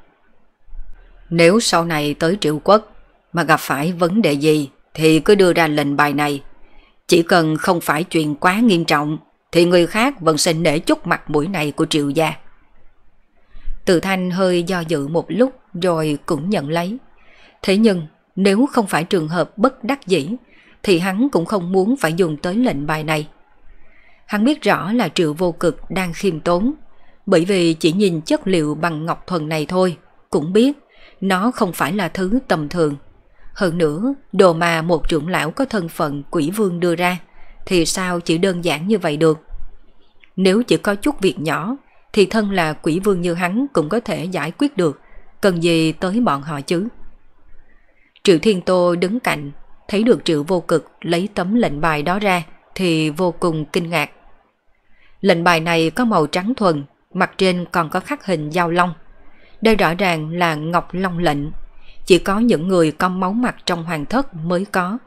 Nếu sau này tới triệu quốc mà gặp phải vấn đề gì thì cứ đưa ra lệnh bài này. Chỉ cần không phải chuyện quá nghiêm trọng thì người khác vẫn sẽ nể chút mặt mũi này của triệu gia. Từ thanh hơi do dự một lúc rồi cũng nhận lấy. Thế nhưng nếu không phải trường hợp bất đắc dĩ thì hắn cũng không muốn phải dùng tới lệnh bài này. Hắn biết rõ là triệu vô cực đang khiêm tốn, bởi vì chỉ nhìn chất liệu bằng ngọc thuần này thôi, cũng biết nó không phải là thứ tầm thường. Hơn nữa, đồ mà một trưởng lão có thân phận quỷ vương đưa ra, thì sao chỉ đơn giản như vậy được? Nếu chỉ có chút việc nhỏ, thì thân là quỷ vương như hắn cũng có thể giải quyết được, cần gì tới bọn họ chứ? Triệu Thiên Tô đứng cạnh, thấy được Triệu Vô Cực lấy tấm lệnh bài đó ra, thì vô cùng kinh ngạc. Lệnh bài này có màu trắng thuần, mặt trên còn có khắc hình dao long. Đây rõ ràng là Ngọc Long lệnh, chỉ có những người có máu mặt trong hoàng thất mới có.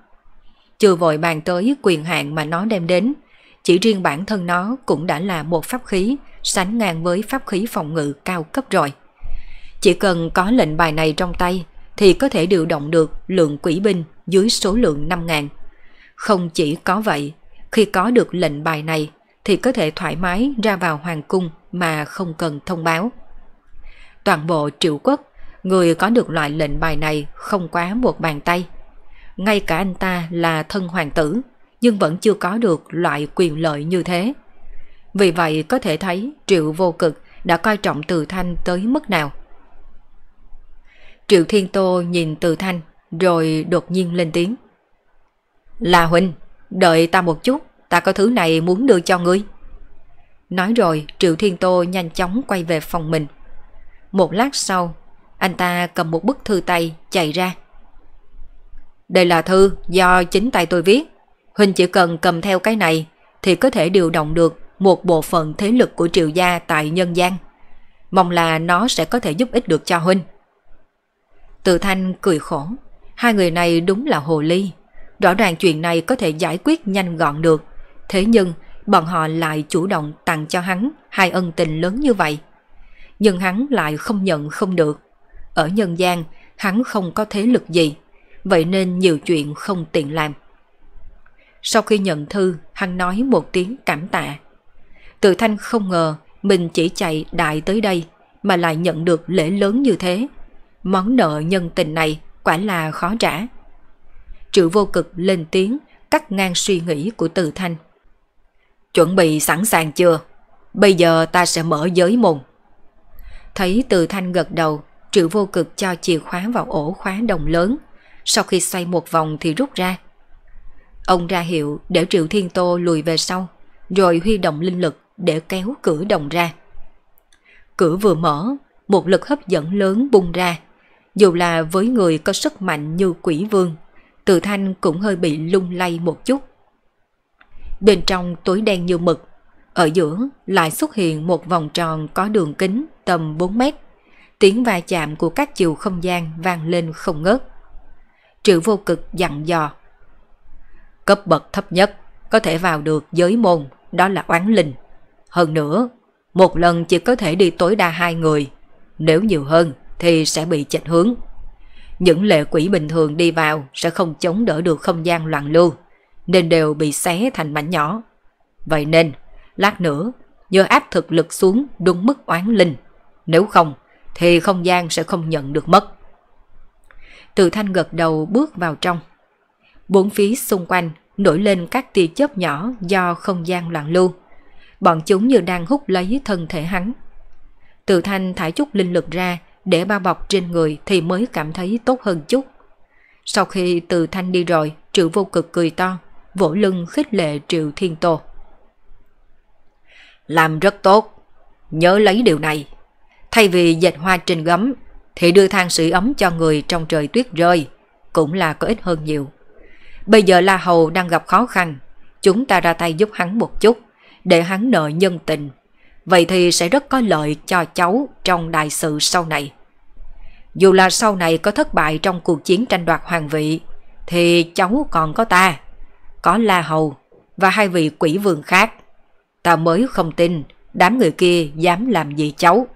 Chưa vội bàn tới quyền hạn mà nó đem đến, chỉ riêng bản thân nó cũng đã là một pháp khí sánh ngang với pháp khí phòng ngự cao cấp rồi. Chỉ cần có lệnh bài này trong tay thì có thể điều động được lượng quỷ binh dưới số lượng 5.000. Không chỉ có vậy, khi có được lệnh bài này thì có thể thoải mái ra vào hoàng cung mà không cần thông báo. Toàn bộ triệu quốc, người có được loại lệnh bài này không quá một bàn tay. Ngay cả anh ta là thân hoàng tử, nhưng vẫn chưa có được loại quyền lợi như thế. Vì vậy có thể thấy triệu vô cực đã coi trọng từ thanh tới mức nào. Triệu Thiên Tô nhìn từ thanh rồi đột nhiên lên tiếng. Là Huynh, đợi ta một chút, ta có thứ này muốn đưa cho ngươi. Nói rồi Triệu Thiên Tô nhanh chóng quay về phòng mình. Một lát sau, anh ta cầm một bức thư tay, chạy ra. Đây là thư do chính tay tôi viết. Huynh chỉ cần cầm theo cái này thì có thể điều động được một bộ phận thế lực của Triệu Gia tại nhân gian. Mong là nó sẽ có thể giúp ích được cho Huynh. Từ Thanh cười khổ. Hai người này đúng là hồ ly. Rõ ràng chuyện này có thể giải quyết nhanh gọn được. Thế nhưng, bọn họ lại chủ động tặng cho hắn hai ân tình lớn như vậy. Nhưng hắn lại không nhận không được. Ở nhân gian, hắn không có thế lực gì, vậy nên nhiều chuyện không tiện làm. Sau khi nhận thư, hắn nói một tiếng cảm tạ. Tự thanh không ngờ mình chỉ chạy đại tới đây mà lại nhận được lễ lớn như thế. Món nợ nhân tình này quả là khó trả. Triệu vô cực lên tiếng cắt ngang suy nghĩ của từ thanh. Chuẩn bị sẵn sàng chưa? Bây giờ ta sẽ mở giới môn. Thấy từ thanh gật đầu, triệu vô cực cho chìa khóa vào ổ khóa đồng lớn. Sau khi xoay một vòng thì rút ra. Ông ra hiệu để triệu thiên tô lùi về sau, rồi huy động linh lực để kéo cửa đồng ra. Cửa vừa mở, một lực hấp dẫn lớn bung ra. Dù là với người có sức mạnh như quỷ vương, từ thanh cũng hơi bị lung lay một chút. Bên trong tối đen như mực, ở giữa lại xuất hiện một vòng tròn có đường kính tầm 4 mét. Tiếng va chạm của các chiều không gian vang lên không ngớt. Trữ vô cực dặn dò. Cấp bậc thấp nhất có thể vào được giới môn, đó là oán linh. Hơn nữa, một lần chỉ có thể đi tối đa hai người. Nếu nhiều hơn thì sẽ bị chệch hướng. Những lệ quỷ bình thường đi vào sẽ không chống đỡ được không gian loạn lưu, nên đều bị xé thành mảnh nhỏ. Vậy nên, lát nữa, nhờ áp thực lực xuống đúng mức oán linh. Nếu không, thì không gian sẽ không nhận được mất. Từ thanh gật đầu bước vào trong. Bốn phía xung quanh nổi lên các tia chớp nhỏ do không gian loạn lưu. Bọn chúng như đang hút lấy thân thể hắn. Từ thanh thải chút linh lực ra để bao bọc trên người thì mới cảm thấy tốt hơn chút. Sau khi từ thanh đi rồi, triệu vô cực cười to, vỗ lưng khích lệ triệu thiên tô. Làm rất tốt, nhớ lấy điều này. Thay vì dệt hoa trên gấm, thì đưa than sưởi ấm cho người trong trời tuyết rơi, cũng là có ích hơn nhiều. Bây giờ La Hầu đang gặp khó khăn, chúng ta ra tay giúp hắn một chút, để hắn nợ nhân tình. Vậy thì sẽ rất có lợi cho cháu trong đại sự sau này. Dù là sau này có thất bại trong cuộc chiến tranh đoạt hoàng vị, thì cháu còn có ta, có La Hầu và hai vị quỷ vương khác. Ta mới không tin đám người kia dám làm gì cháu.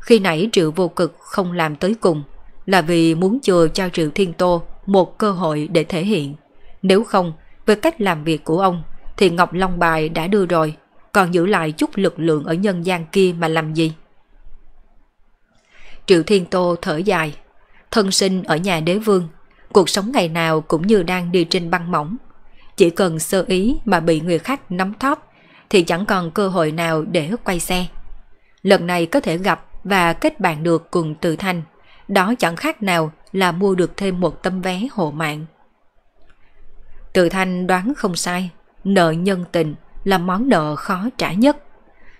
Khi nãy Triệu vô cực không làm tới cùng là vì muốn chừa cho Triệu Thiên Tô một cơ hội để thể hiện. Nếu không, với cách làm việc của ông thì Ngọc Long Bài đã đưa rồi, còn giữ lại chút lực lượng ở nhân gian kia mà làm gì? Triệu Thiên Tô thở dài, thân sinh ở nhà đế vương, cuộc sống ngày nào cũng như đang đi trên băng mỏng. Chỉ cần sơ ý mà bị người khác nắm thóp thì chẳng còn cơ hội nào để quay xe. Lần này có thể gặp và kết bạn được cùng Từ Thanh, đó chẳng khác nào là mua được thêm một tấm vé hộ mạng. Từ Thanh đoán không sai, nợ nhân tình là món nợ khó trả nhất.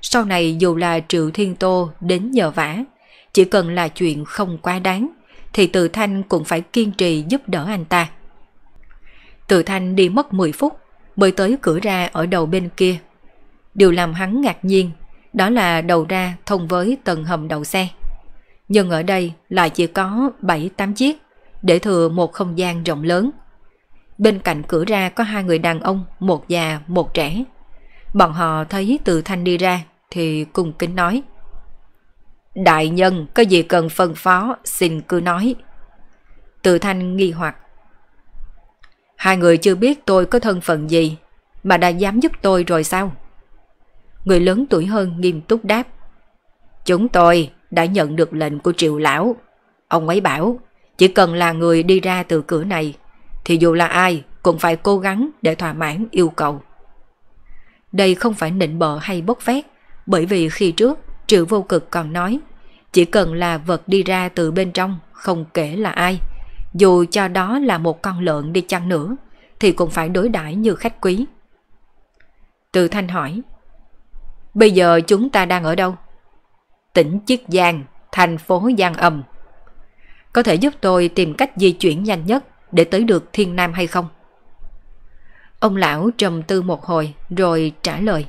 Sau này dù là Triệu Thiên Tô đến nhờ vả, chỉ cần là chuyện không quá đáng, thì Từ Thanh cũng phải kiên trì giúp đỡ anh ta. Từ Thanh đi mất 10 phút mới tới cửa ra ở đầu bên kia. Điều làm hắn ngạc nhiên đó là đầu ra thông với tầng hầm đầu xe. Nhưng ở đây lại chỉ có 7-8 chiếc, để thừa một không gian rộng lớn. Bên cạnh cửa ra có hai người đàn ông, một già, một trẻ. Bọn họ thấy từ thanh đi ra thì cùng kính nói. Đại nhân có gì cần phân phó xin cứ nói. Từ thanh nghi hoặc. Hai người chưa biết tôi có thân phận gì mà đã dám giúp tôi rồi sao? Người lớn tuổi hơn nghiêm túc đáp. Chúng tôi đã nhận được lệnh của triệu lão. Ông ấy bảo, chỉ cần là người đi ra từ cửa này, thì dù là ai cũng phải cố gắng để thỏa mãn yêu cầu. Đây không phải nịnh bợ hay bốc phét, bởi vì khi trước, triệu vô cực còn nói, chỉ cần là vật đi ra từ bên trong, không kể là ai, dù cho đó là một con lợn đi chăng nữa, thì cũng phải đối đãi như khách quý. Từ thanh hỏi Bây giờ chúng ta đang ở đâu? Tỉnh Chiết Giang, thành phố Giang Âm. Có thể giúp tôi tìm cách di chuyển nhanh nhất để tới được Thiên Nam hay không? Ông lão trầm tư một hồi rồi trả lời.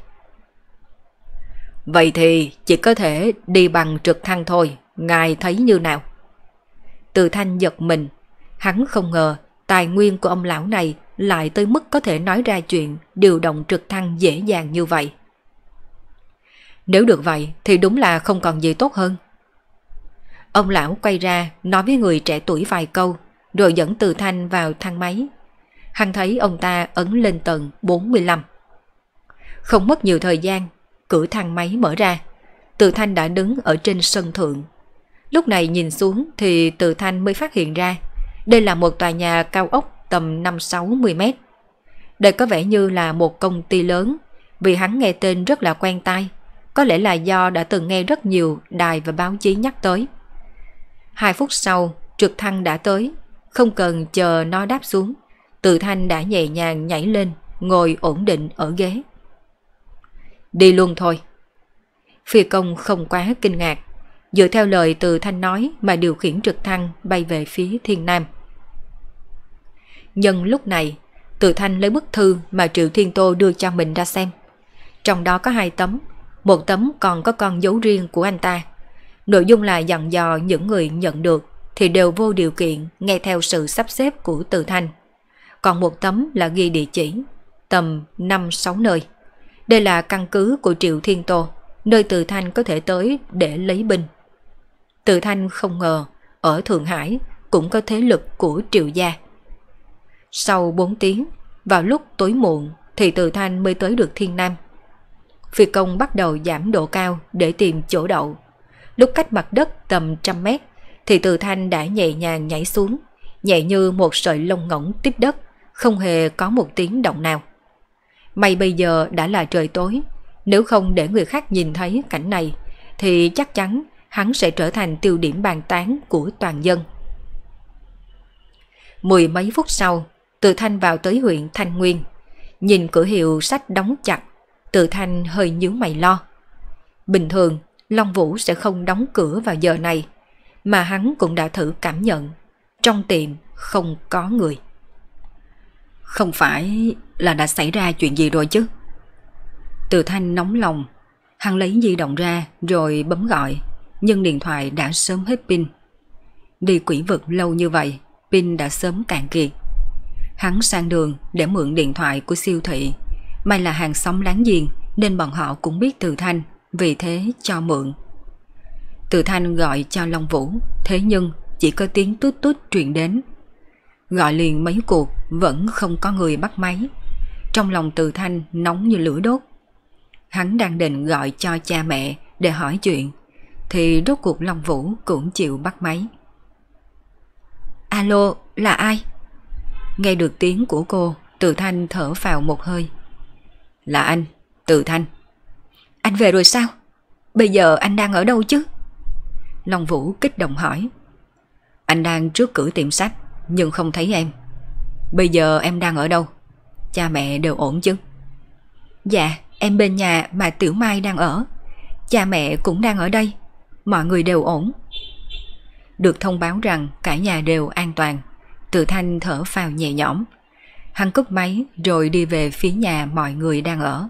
Vậy thì chỉ có thể đi bằng trực thăng thôi, ngài thấy như nào? Từ thanh giật mình, hắn không ngờ tài nguyên của ông lão này lại tới mức có thể nói ra chuyện điều động trực thăng dễ dàng như vậy. Nếu được vậy thì đúng là không còn gì tốt hơn. Ông lão quay ra nói với người trẻ tuổi vài câu rồi dẫn từ thanh vào thang máy. Hắn thấy ông ta ấn lên tầng 45. Không mất nhiều thời gian, cửa thang máy mở ra. Từ thanh đã đứng ở trên sân thượng. Lúc này nhìn xuống thì từ thanh mới phát hiện ra đây là một tòa nhà cao ốc tầm 5-60 mét. Đây có vẻ như là một công ty lớn vì hắn nghe tên rất là quen tai có lẽ là do đã từng nghe rất nhiều đài và báo chí nhắc tới. Hai phút sau, trực thăng đã tới, không cần chờ nó đáp xuống. Từ thanh đã nhẹ nhàng nhảy lên, ngồi ổn định ở ghế. Đi luôn thôi. Phi công không quá kinh ngạc, dựa theo lời từ thanh nói mà điều khiển trực thăng bay về phía thiên nam. Nhân lúc này, từ thanh lấy bức thư mà Triệu Thiên Tô đưa cho mình ra xem. Trong đó có hai tấm, một tấm còn có con dấu riêng của anh ta. Nội dung là dặn dò những người nhận được thì đều vô điều kiện nghe theo sự sắp xếp của Từ Thanh. Còn một tấm là ghi địa chỉ, tầm 5-6 nơi. Đây là căn cứ của Triệu Thiên Tô, nơi Từ Thanh có thể tới để lấy binh. Từ Thanh không ngờ, ở Thượng Hải cũng có thế lực của Triệu Gia. Sau 4 tiếng, vào lúc tối muộn thì Từ Thanh mới tới được Thiên Nam. Phi công bắt đầu giảm độ cao để tìm chỗ đậu. Lúc cách mặt đất tầm trăm mét thì Từ Thanh đã nhẹ nhàng nhảy xuống, nhẹ như một sợi lông ngỗng tiếp đất, không hề có một tiếng động nào. May bây giờ đã là trời tối, nếu không để người khác nhìn thấy cảnh này thì chắc chắn hắn sẽ trở thành tiêu điểm bàn tán của toàn dân. Mười mấy phút sau, Từ Thanh vào tới huyện Thanh Nguyên. Nhìn cửa hiệu sách đóng chặt, từ Thanh hơi nhíu mày lo. Bình thường, Long Vũ sẽ không đóng cửa vào giờ này, mà hắn cũng đã thử cảm nhận. Trong tiệm không có người. Không phải là đã xảy ra chuyện gì rồi chứ? Từ Thanh nóng lòng, hắn lấy di động ra rồi bấm gọi, nhưng điện thoại đã sớm hết pin. Đi quỷ vực lâu như vậy, pin đã sớm cạn kiệt. Hắn sang đường để mượn điện thoại của siêu thị. May là hàng xóm láng giềng nên bọn họ cũng biết Từ Thanh, vì thế cho mượn. Từ Thanh gọi cho Long Vũ, thế nhưng chỉ có tiếng tút tút truyền đến. Gọi liền mấy cuộc vẫn không có người bắt máy. Trong lòng Từ Thanh nóng như lửa đốt. Hắn đang định gọi cho cha mẹ để hỏi chuyện, thì rốt cuộc Long Vũ cũng chịu bắt máy. Alo, là ai? Nghe được tiếng của cô, Từ Thanh thở vào một hơi. Là anh, Từ Thanh. Anh về rồi sao? Bây giờ anh đang ở đâu chứ? Long Vũ kích động hỏi. Anh đang trước cửa tiệm sách, nhưng không thấy em. Bây giờ em đang ở đâu? Cha mẹ đều ổn chứ? Dạ, em bên nhà mà Tiểu Mai đang ở. Cha mẹ cũng đang ở đây. Mọi người đều ổn. Được thông báo rằng cả nhà đều an toàn. Từ Thanh thở phào nhẹ nhõm. Hắn cúp máy rồi đi về phía nhà mọi người đang ở.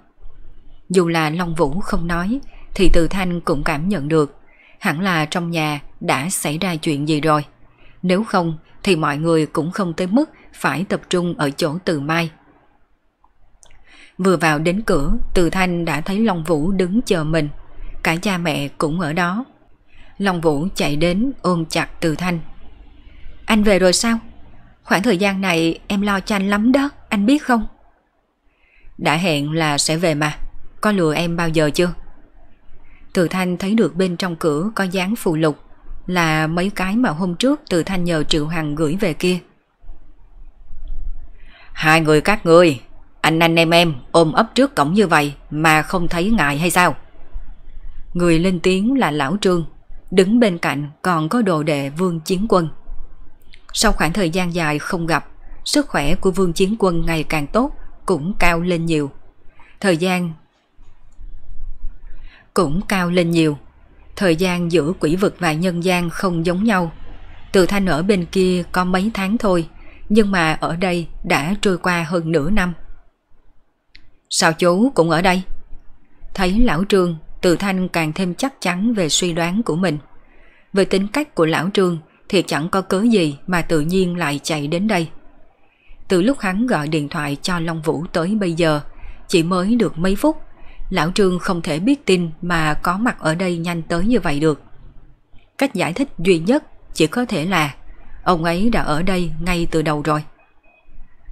Dù là Long Vũ không nói, thì Từ Thanh cũng cảm nhận được. Hẳn là trong nhà đã xảy ra chuyện gì rồi. Nếu không thì mọi người cũng không tới mức phải tập trung ở chỗ Từ Mai. Vừa vào đến cửa, Từ Thanh đã thấy Long Vũ đứng chờ mình. Cả cha mẹ cũng ở đó. Long Vũ chạy đến ôm chặt Từ Thanh. Anh về rồi sao? Khoảng thời gian này em lo cho anh lắm đó, anh biết không? Đã hẹn là sẽ về mà, có lừa em bao giờ chưa? Từ Thanh thấy được bên trong cửa có dáng phụ lục, là mấy cái mà hôm trước Từ Thanh nhờ Triệu Hằng gửi về kia. Hai người các người, anh anh em em ôm ấp trước cổng như vậy mà không thấy ngại hay sao? Người lên tiếng là Lão Trương, đứng bên cạnh còn có đồ đệ Vương Chiến Quân. Sau khoảng thời gian dài không gặp, sức khỏe của Vương Chiến Quân ngày càng tốt, cũng cao lên nhiều. Thời gian cũng cao lên nhiều. Thời gian giữa quỷ vực và nhân gian không giống nhau. Từ thanh ở bên kia có mấy tháng thôi, nhưng mà ở đây đã trôi qua hơn nửa năm. Sao chú cũng ở đây? Thấy lão trương, từ thanh càng thêm chắc chắn về suy đoán của mình. Về tính cách của lão trương thì chẳng có cớ gì mà tự nhiên lại chạy đến đây. Từ lúc hắn gọi điện thoại cho Long Vũ tới bây giờ, chỉ mới được mấy phút, lão trương không thể biết tin mà có mặt ở đây nhanh tới như vậy được. Cách giải thích duy nhất chỉ có thể là ông ấy đã ở đây ngay từ đầu rồi.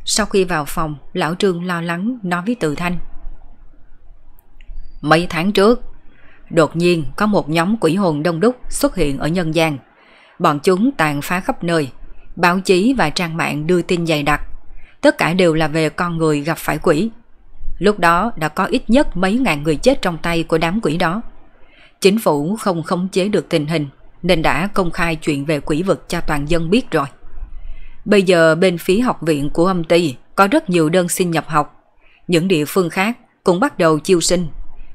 Sau khi vào phòng, lão trương lo lắng nói với Từ Thanh. Mấy tháng trước, đột nhiên có một nhóm quỷ hồn đông đúc xuất hiện ở nhân gian. Bọn chúng tàn phá khắp nơi, báo chí và trang mạng đưa tin dày đặc. Tất cả đều là về con người gặp phải quỷ. Lúc đó đã có ít nhất mấy ngàn người chết trong tay của đám quỷ đó. Chính phủ không khống chế được tình hình nên đã công khai chuyện về quỷ vực cho toàn dân biết rồi. Bây giờ bên phía học viện của âm ty có rất nhiều đơn xin nhập học. Những địa phương khác cũng bắt đầu chiêu sinh.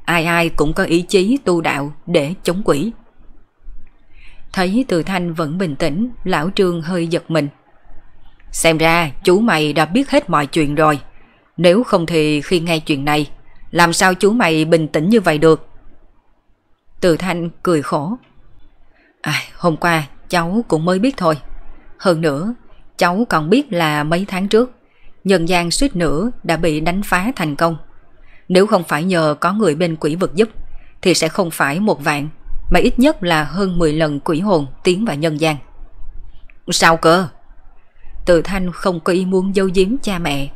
Ai ai cũng có ý chí tu đạo để chống quỷ. Thấy Từ Thanh vẫn bình tĩnh, lão trương hơi giật mình. Xem ra chú mày đã biết hết mọi chuyện rồi. Nếu không thì khi nghe chuyện này, Làm sao chú mày bình tĩnh như vậy được? Từ Thanh cười khổ. À, hôm qua cháu cũng mới biết thôi. Hơn nữa, cháu còn biết là mấy tháng trước, nhân gian suýt nữa đã bị đánh phá thành công. Nếu không phải nhờ có người bên quỷ vực giúp, thì sẽ không phải một vạn, mà ít nhất là hơn 10 lần quỷ hồn tiến vào nhân gian. Sao cơ? Từ Thanh không có ý muốn dâu giếm cha mẹ.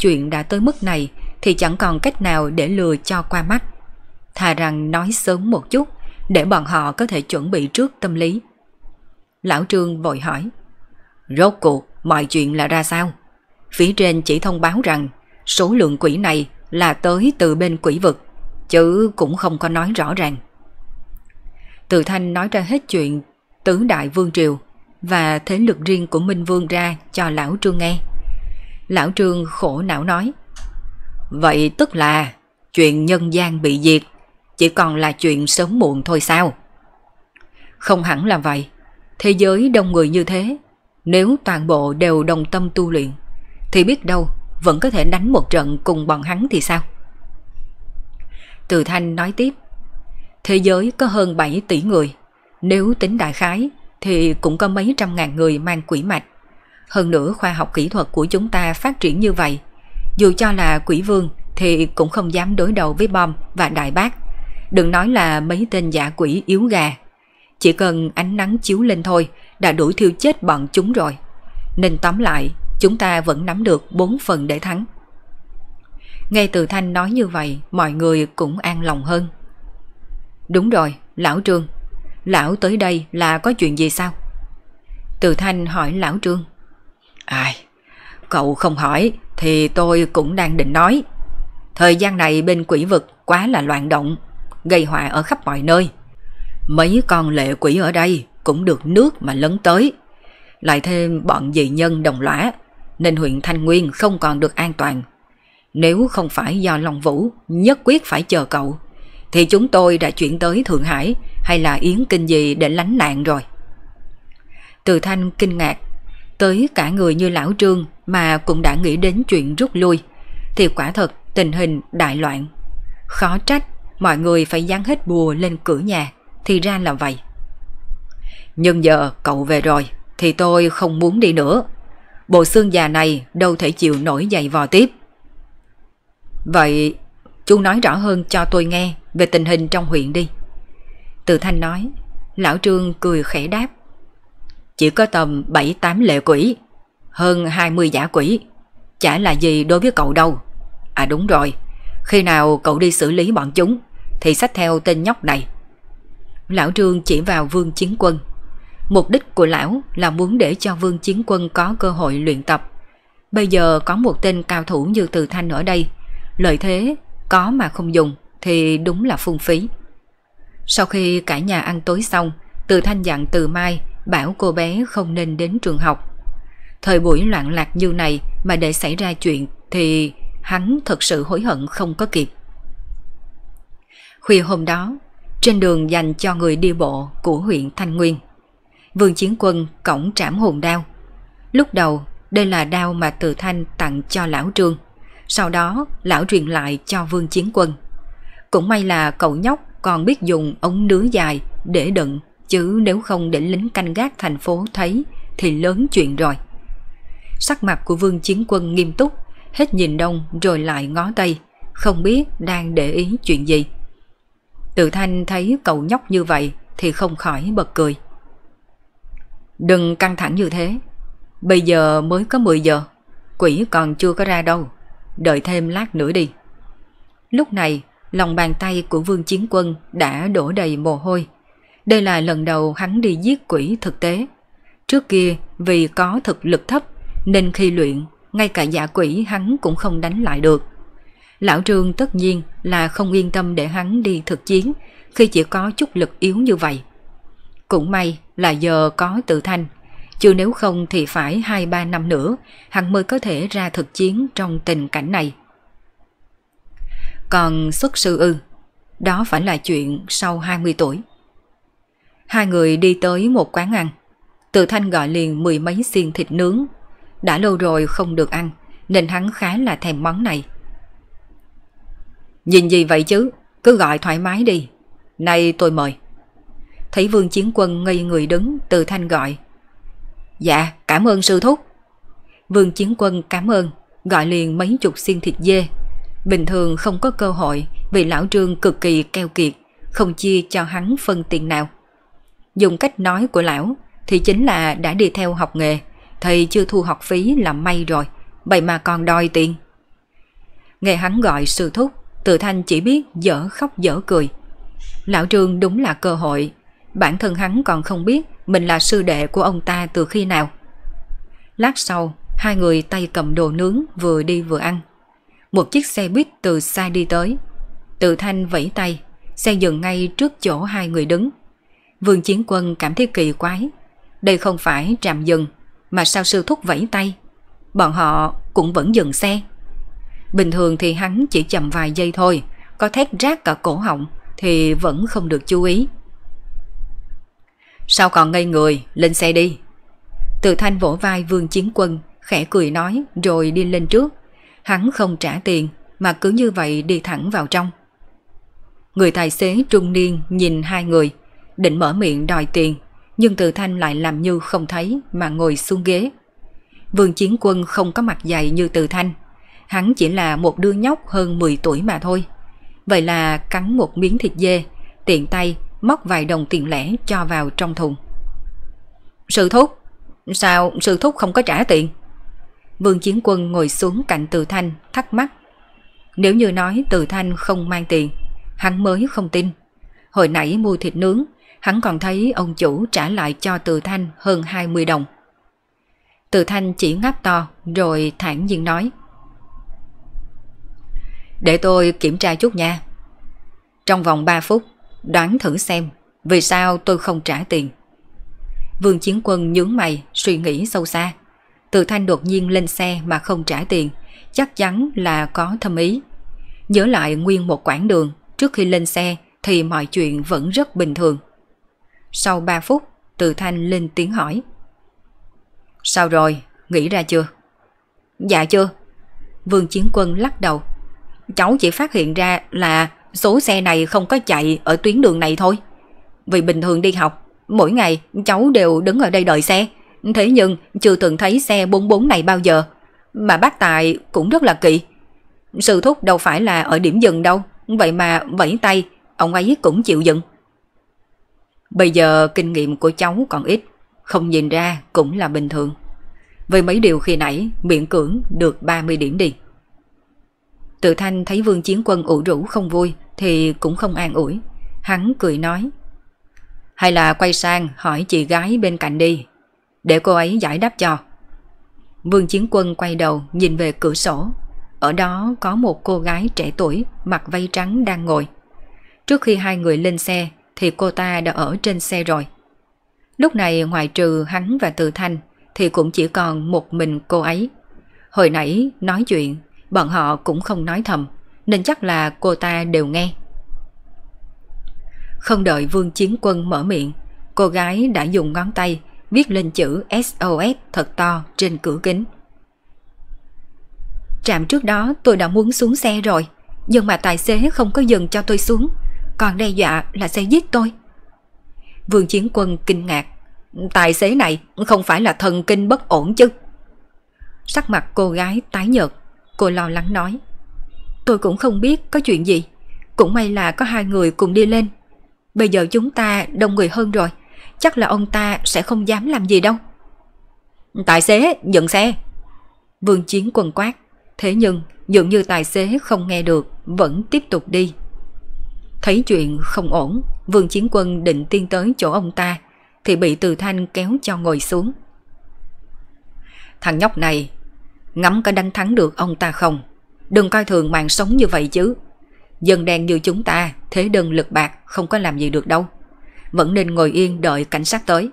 Chuyện đã tới mức này thì chẳng còn cách nào để lừa cho qua mắt. Thà rằng nói sớm một chút để bọn họ có thể chuẩn bị trước tâm lý. Lão Trương vội hỏi. Rốt cuộc mọi chuyện là ra sao? Phía trên chỉ thông báo rằng số lượng quỷ này là tới từ bên quỷ vực, chứ cũng không có nói rõ ràng. Từ Thanh nói ra hết chuyện tứ đại vương triều và thế lực riêng của Minh Vương ra cho Lão Trương nghe. Lão Trương khổ não nói Vậy tức là chuyện nhân gian bị diệt chỉ còn là chuyện sớm muộn thôi sao? Không hẳn là vậy. Thế giới đông người như thế, nếu toàn bộ đều đồng tâm tu luyện, thì biết đâu vẫn có thể đánh một trận cùng bọn hắn thì sao? Từ Thanh nói tiếp, thế giới có hơn 7 tỷ người, nếu tính đại khái thì cũng có mấy trăm ngàn người mang quỷ mạch. Hơn nữa khoa học kỹ thuật của chúng ta phát triển như vậy, dù cho là quỷ vương thì cũng không dám đối đầu với bom và đại bác. Đừng nói là mấy tên giả quỷ yếu gà. Chỉ cần ánh nắng chiếu lên thôi đã đủ thiêu chết bọn chúng rồi. Nên tóm lại, chúng ta vẫn nắm được 4 phần để thắng. Nghe từ Thanh nói như vậy, mọi người cũng an lòng hơn. Đúng rồi, Lão Trương. Lão tới đây là có chuyện gì sao? Từ Thanh hỏi Lão Trương. Ai, cậu không hỏi thì tôi cũng đang định nói. Thời gian này bên quỷ vực quá là loạn động gây họa ở khắp mọi nơi. Mấy con lệ quỷ ở đây cũng được nước mà lấn tới. Lại thêm bọn dị nhân đồng lõa, nên huyện Thanh Nguyên không còn được an toàn. Nếu không phải do Long Vũ nhất quyết phải chờ cậu, thì chúng tôi đã chuyển tới Thượng Hải hay là Yến Kinh gì để lánh nạn rồi. Từ Thanh kinh ngạc, tới cả người như lão trương mà cũng đã nghĩ đến chuyện rút lui, thì quả thật tình hình đại loạn. Khó trách mọi người phải dán hết bùa lên cửa nhà, thì ra là vậy. Nhưng giờ cậu về rồi, thì tôi không muốn đi nữa. Bộ xương già này đâu thể chịu nổi dày vò tiếp. Vậy, chú nói rõ hơn cho tôi nghe về tình hình trong huyện đi. Từ Thanh nói, Lão Trương cười khẽ đáp. Chỉ có tầm 7-8 lệ quỷ, hơn 20 giả quỷ. Chả là gì đối với cậu đâu. À đúng rồi, khi nào cậu đi xử lý bọn chúng thì xách theo tên nhóc này. Lão Trương chỉ vào Vương Chiến Quân. Mục đích của lão là muốn để cho Vương Chiến Quân có cơ hội luyện tập. Bây giờ có một tên cao thủ như Từ Thanh ở đây, lợi thế có mà không dùng thì đúng là phung phí. Sau khi cả nhà ăn tối xong, Từ Thanh dặn Từ Mai bảo cô bé không nên đến trường học. Thời buổi loạn lạc như này mà để xảy ra chuyện thì hắn thật sự hối hận không có kịp. Khuya hôm đó, trên đường dành cho người đi bộ của huyện Thanh Nguyên, Vương Chiến Quân cổng trảm hồn đao. Lúc đầu, đây là đao mà Từ Thanh tặng cho Lão Trương. Sau đó, Lão truyền lại cho Vương Chiến Quân. Cũng may là cậu nhóc còn biết dùng ống nứa dài để đựng, chứ nếu không để lính canh gác thành phố thấy thì lớn chuyện rồi. Sắc mặt của Vương Chiến Quân nghiêm túc, hết nhìn đông rồi lại ngó tây, không biết đang để ý chuyện gì. Tự thanh thấy cậu nhóc như vậy thì không khỏi bật cười. Đừng căng thẳng như thế. Bây giờ mới có 10 giờ, quỷ còn chưa có ra đâu. Đợi thêm lát nữa đi. Lúc này, lòng bàn tay của vương chiến quân đã đổ đầy mồ hôi. Đây là lần đầu hắn đi giết quỷ thực tế. Trước kia, vì có thực lực thấp, nên khi luyện, ngay cả giả quỷ hắn cũng không đánh lại được. Lão Trương tất nhiên là không yên tâm để hắn đi thực chiến khi chỉ có chút lực yếu như vậy. Cũng may là giờ có tự thanh, chứ nếu không thì phải 2-3 năm nữa hắn mới có thể ra thực chiến trong tình cảnh này. Còn xuất sư ư, đó phải là chuyện sau 20 tuổi. Hai người đi tới một quán ăn, tự thanh gọi liền mười mấy xiên thịt nướng. Đã lâu rồi không được ăn, nên hắn khá là thèm món này. Nhìn gì vậy chứ, cứ gọi thoải mái đi. Nay tôi mời. Thấy Vương Chiến Quân ngây người đứng, từ thanh gọi. Dạ, cảm ơn sư thúc. Vương Chiến Quân cảm ơn, gọi liền mấy chục xiên thịt dê. Bình thường không có cơ hội vì lão trương cực kỳ keo kiệt, không chia cho hắn phân tiền nào. Dùng cách nói của lão thì chính là đã đi theo học nghề, thầy chưa thu học phí là may rồi, vậy mà còn đòi tiền. Nghe hắn gọi sư thúc, tự thanh chỉ biết dở khóc dở cười. Lão trương đúng là cơ hội, bản thân hắn còn không biết mình là sư đệ của ông ta từ khi nào. Lát sau, hai người tay cầm đồ nướng vừa đi vừa ăn. Một chiếc xe buýt từ xa đi tới. Tự thanh vẫy tay, xe dừng ngay trước chỗ hai người đứng. Vương Chiến Quân cảm thấy kỳ quái. Đây không phải trạm dừng, mà sao sư thúc vẫy tay. Bọn họ cũng vẫn dừng xe. Bình thường thì hắn chỉ chậm vài giây thôi, có thét rác cả cổ họng thì vẫn không được chú ý. Sao còn ngây người, lên xe đi. Từ thanh vỗ vai Vương Chiến Quân, khẽ cười nói rồi đi lên trước. Hắn không trả tiền mà cứ như vậy đi thẳng vào trong. Người tài xế trung niên nhìn hai người, định mở miệng đòi tiền, nhưng từ thanh lại làm như không thấy mà ngồi xuống ghế. Vương Chiến Quân không có mặt dày như từ thanh, hắn chỉ là một đứa nhóc hơn 10 tuổi mà thôi. Vậy là cắn một miếng thịt dê, tiện tay móc vài đồng tiền lẻ cho vào trong thùng. Sư thúc, sao sư thúc không có trả tiền? Vương Chiến Quân ngồi xuống cạnh Từ Thanh thắc mắc. Nếu như nói Từ Thanh không mang tiền, hắn mới không tin. Hồi nãy mua thịt nướng, hắn còn thấy ông chủ trả lại cho Từ Thanh hơn 20 đồng. Từ Thanh chỉ ngáp to rồi thản nhiên nói. Để tôi kiểm tra chút nha. Trong vòng 3 phút, đoán thử xem vì sao tôi không trả tiền. Vương Chiến Quân nhướng mày, suy nghĩ sâu xa. Từ Thanh đột nhiên lên xe mà không trả tiền, chắc chắn là có thâm ý. Nhớ lại nguyên một quãng đường, trước khi lên xe thì mọi chuyện vẫn rất bình thường. Sau 3 phút, Từ Thanh lên tiếng hỏi. Sao rồi, nghĩ ra chưa? Dạ chưa. Vương Chiến Quân lắc đầu. Cháu chỉ phát hiện ra là số xe này không có chạy ở tuyến đường này thôi. Vì bình thường đi học, mỗi ngày cháu đều đứng ở đây đợi xe. Thế nhưng chưa từng thấy xe 44 này bao giờ. Mà bác Tài cũng rất là kỳ. Sư thúc đâu phải là ở điểm dừng đâu. Vậy mà vẫy tay, ông ấy cũng chịu dừng. Bây giờ kinh nghiệm của cháu còn ít. Không nhìn ra cũng là bình thường. Với mấy điều khi nãy miễn cưỡng được 30 điểm đi. Tự thanh thấy vương chiến quân ủ rũ không vui thì cũng không an ủi. Hắn cười nói. Hay là quay sang hỏi chị gái bên cạnh đi. Để cô ấy giải đáp cho. Vương Chiến Quân quay đầu nhìn về cửa sổ. Ở đó có một cô gái trẻ tuổi mặc vây trắng đang ngồi. Trước khi hai người lên xe thì cô ta đã ở trên xe rồi. Lúc này ngoài trừ hắn và Từ Thanh thì cũng chỉ còn một mình cô ấy. Hồi nãy nói chuyện, bọn họ cũng không nói thầm, nên chắc là cô ta đều nghe. Không đợi Vương Chiến Quân mở miệng, cô gái đã dùng ngón tay viết lên chữ SOS thật to trên cửa kính. Trạm trước đó tôi đã muốn xuống xe rồi, nhưng mà tài xế không có dừng cho tôi xuống, còn đe dọa là sẽ giết tôi. Vương Chiến Quân kinh ngạc, tài xế này không phải là thần kinh bất ổn chứ. Sắc mặt cô gái tái nhợt, cô lo lắng nói. Tôi cũng không biết có chuyện gì, cũng may là có hai người cùng đi lên. Bây giờ chúng ta đông người hơn rồi, chắc là ông ta sẽ không dám làm gì đâu. Tài xế, dừng xe. Vương Chiến quần quát, thế nhưng dường như tài xế không nghe được, vẫn tiếp tục đi. Thấy chuyện không ổn, Vương Chiến Quân định tiên tới chỗ ông ta, thì bị Từ Thanh kéo cho ngồi xuống. Thằng nhóc này, ngắm có đánh thắng được ông ta không? Đừng coi thường mạng sống như vậy chứ. Dân đen như chúng ta, thế đơn lực bạc, không có làm gì được đâu vẫn nên ngồi yên đợi cảnh sát tới.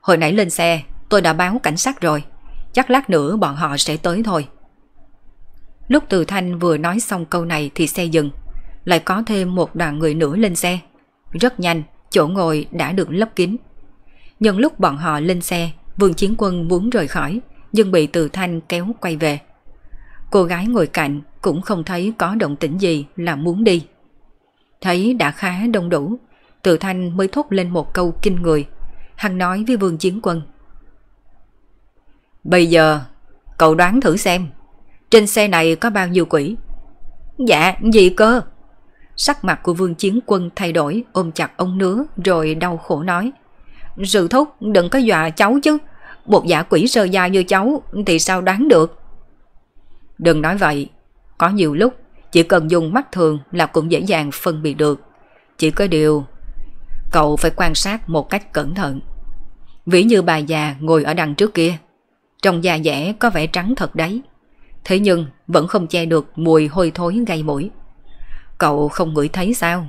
Hồi nãy lên xe, tôi đã báo cảnh sát rồi. Chắc lát nữa bọn họ sẽ tới thôi. Lúc Từ Thanh vừa nói xong câu này thì xe dừng. Lại có thêm một đoàn người nữa lên xe. Rất nhanh, chỗ ngồi đã được lấp kín. Nhưng lúc bọn họ lên xe, Vương Chiến Quân muốn rời khỏi, nhưng bị Từ Thanh kéo quay về. Cô gái ngồi cạnh cũng không thấy có động tĩnh gì là muốn đi. Thấy đã khá đông đủ, Tự Thanh mới thốt lên một câu kinh người. Hắn nói với vương chiến quân. Bây giờ, cậu đoán thử xem, trên xe này có bao nhiêu quỷ? Dạ, gì cơ? Sắc mặt của vương chiến quân thay đổi, ôm chặt ông nứa rồi đau khổ nói. Sự thúc, đừng có dọa cháu chứ. Một giả quỷ sơ gia như cháu thì sao đoán được? Đừng nói vậy. Có nhiều lúc, chỉ cần dùng mắt thường là cũng dễ dàng phân biệt được. Chỉ có điều, cậu phải quan sát một cách cẩn thận. Ví như bà già ngồi ở đằng trước kia. Trong da dẻ có vẻ trắng thật đấy. Thế nhưng vẫn không che được mùi hôi thối gây mũi. Cậu không ngửi thấy sao?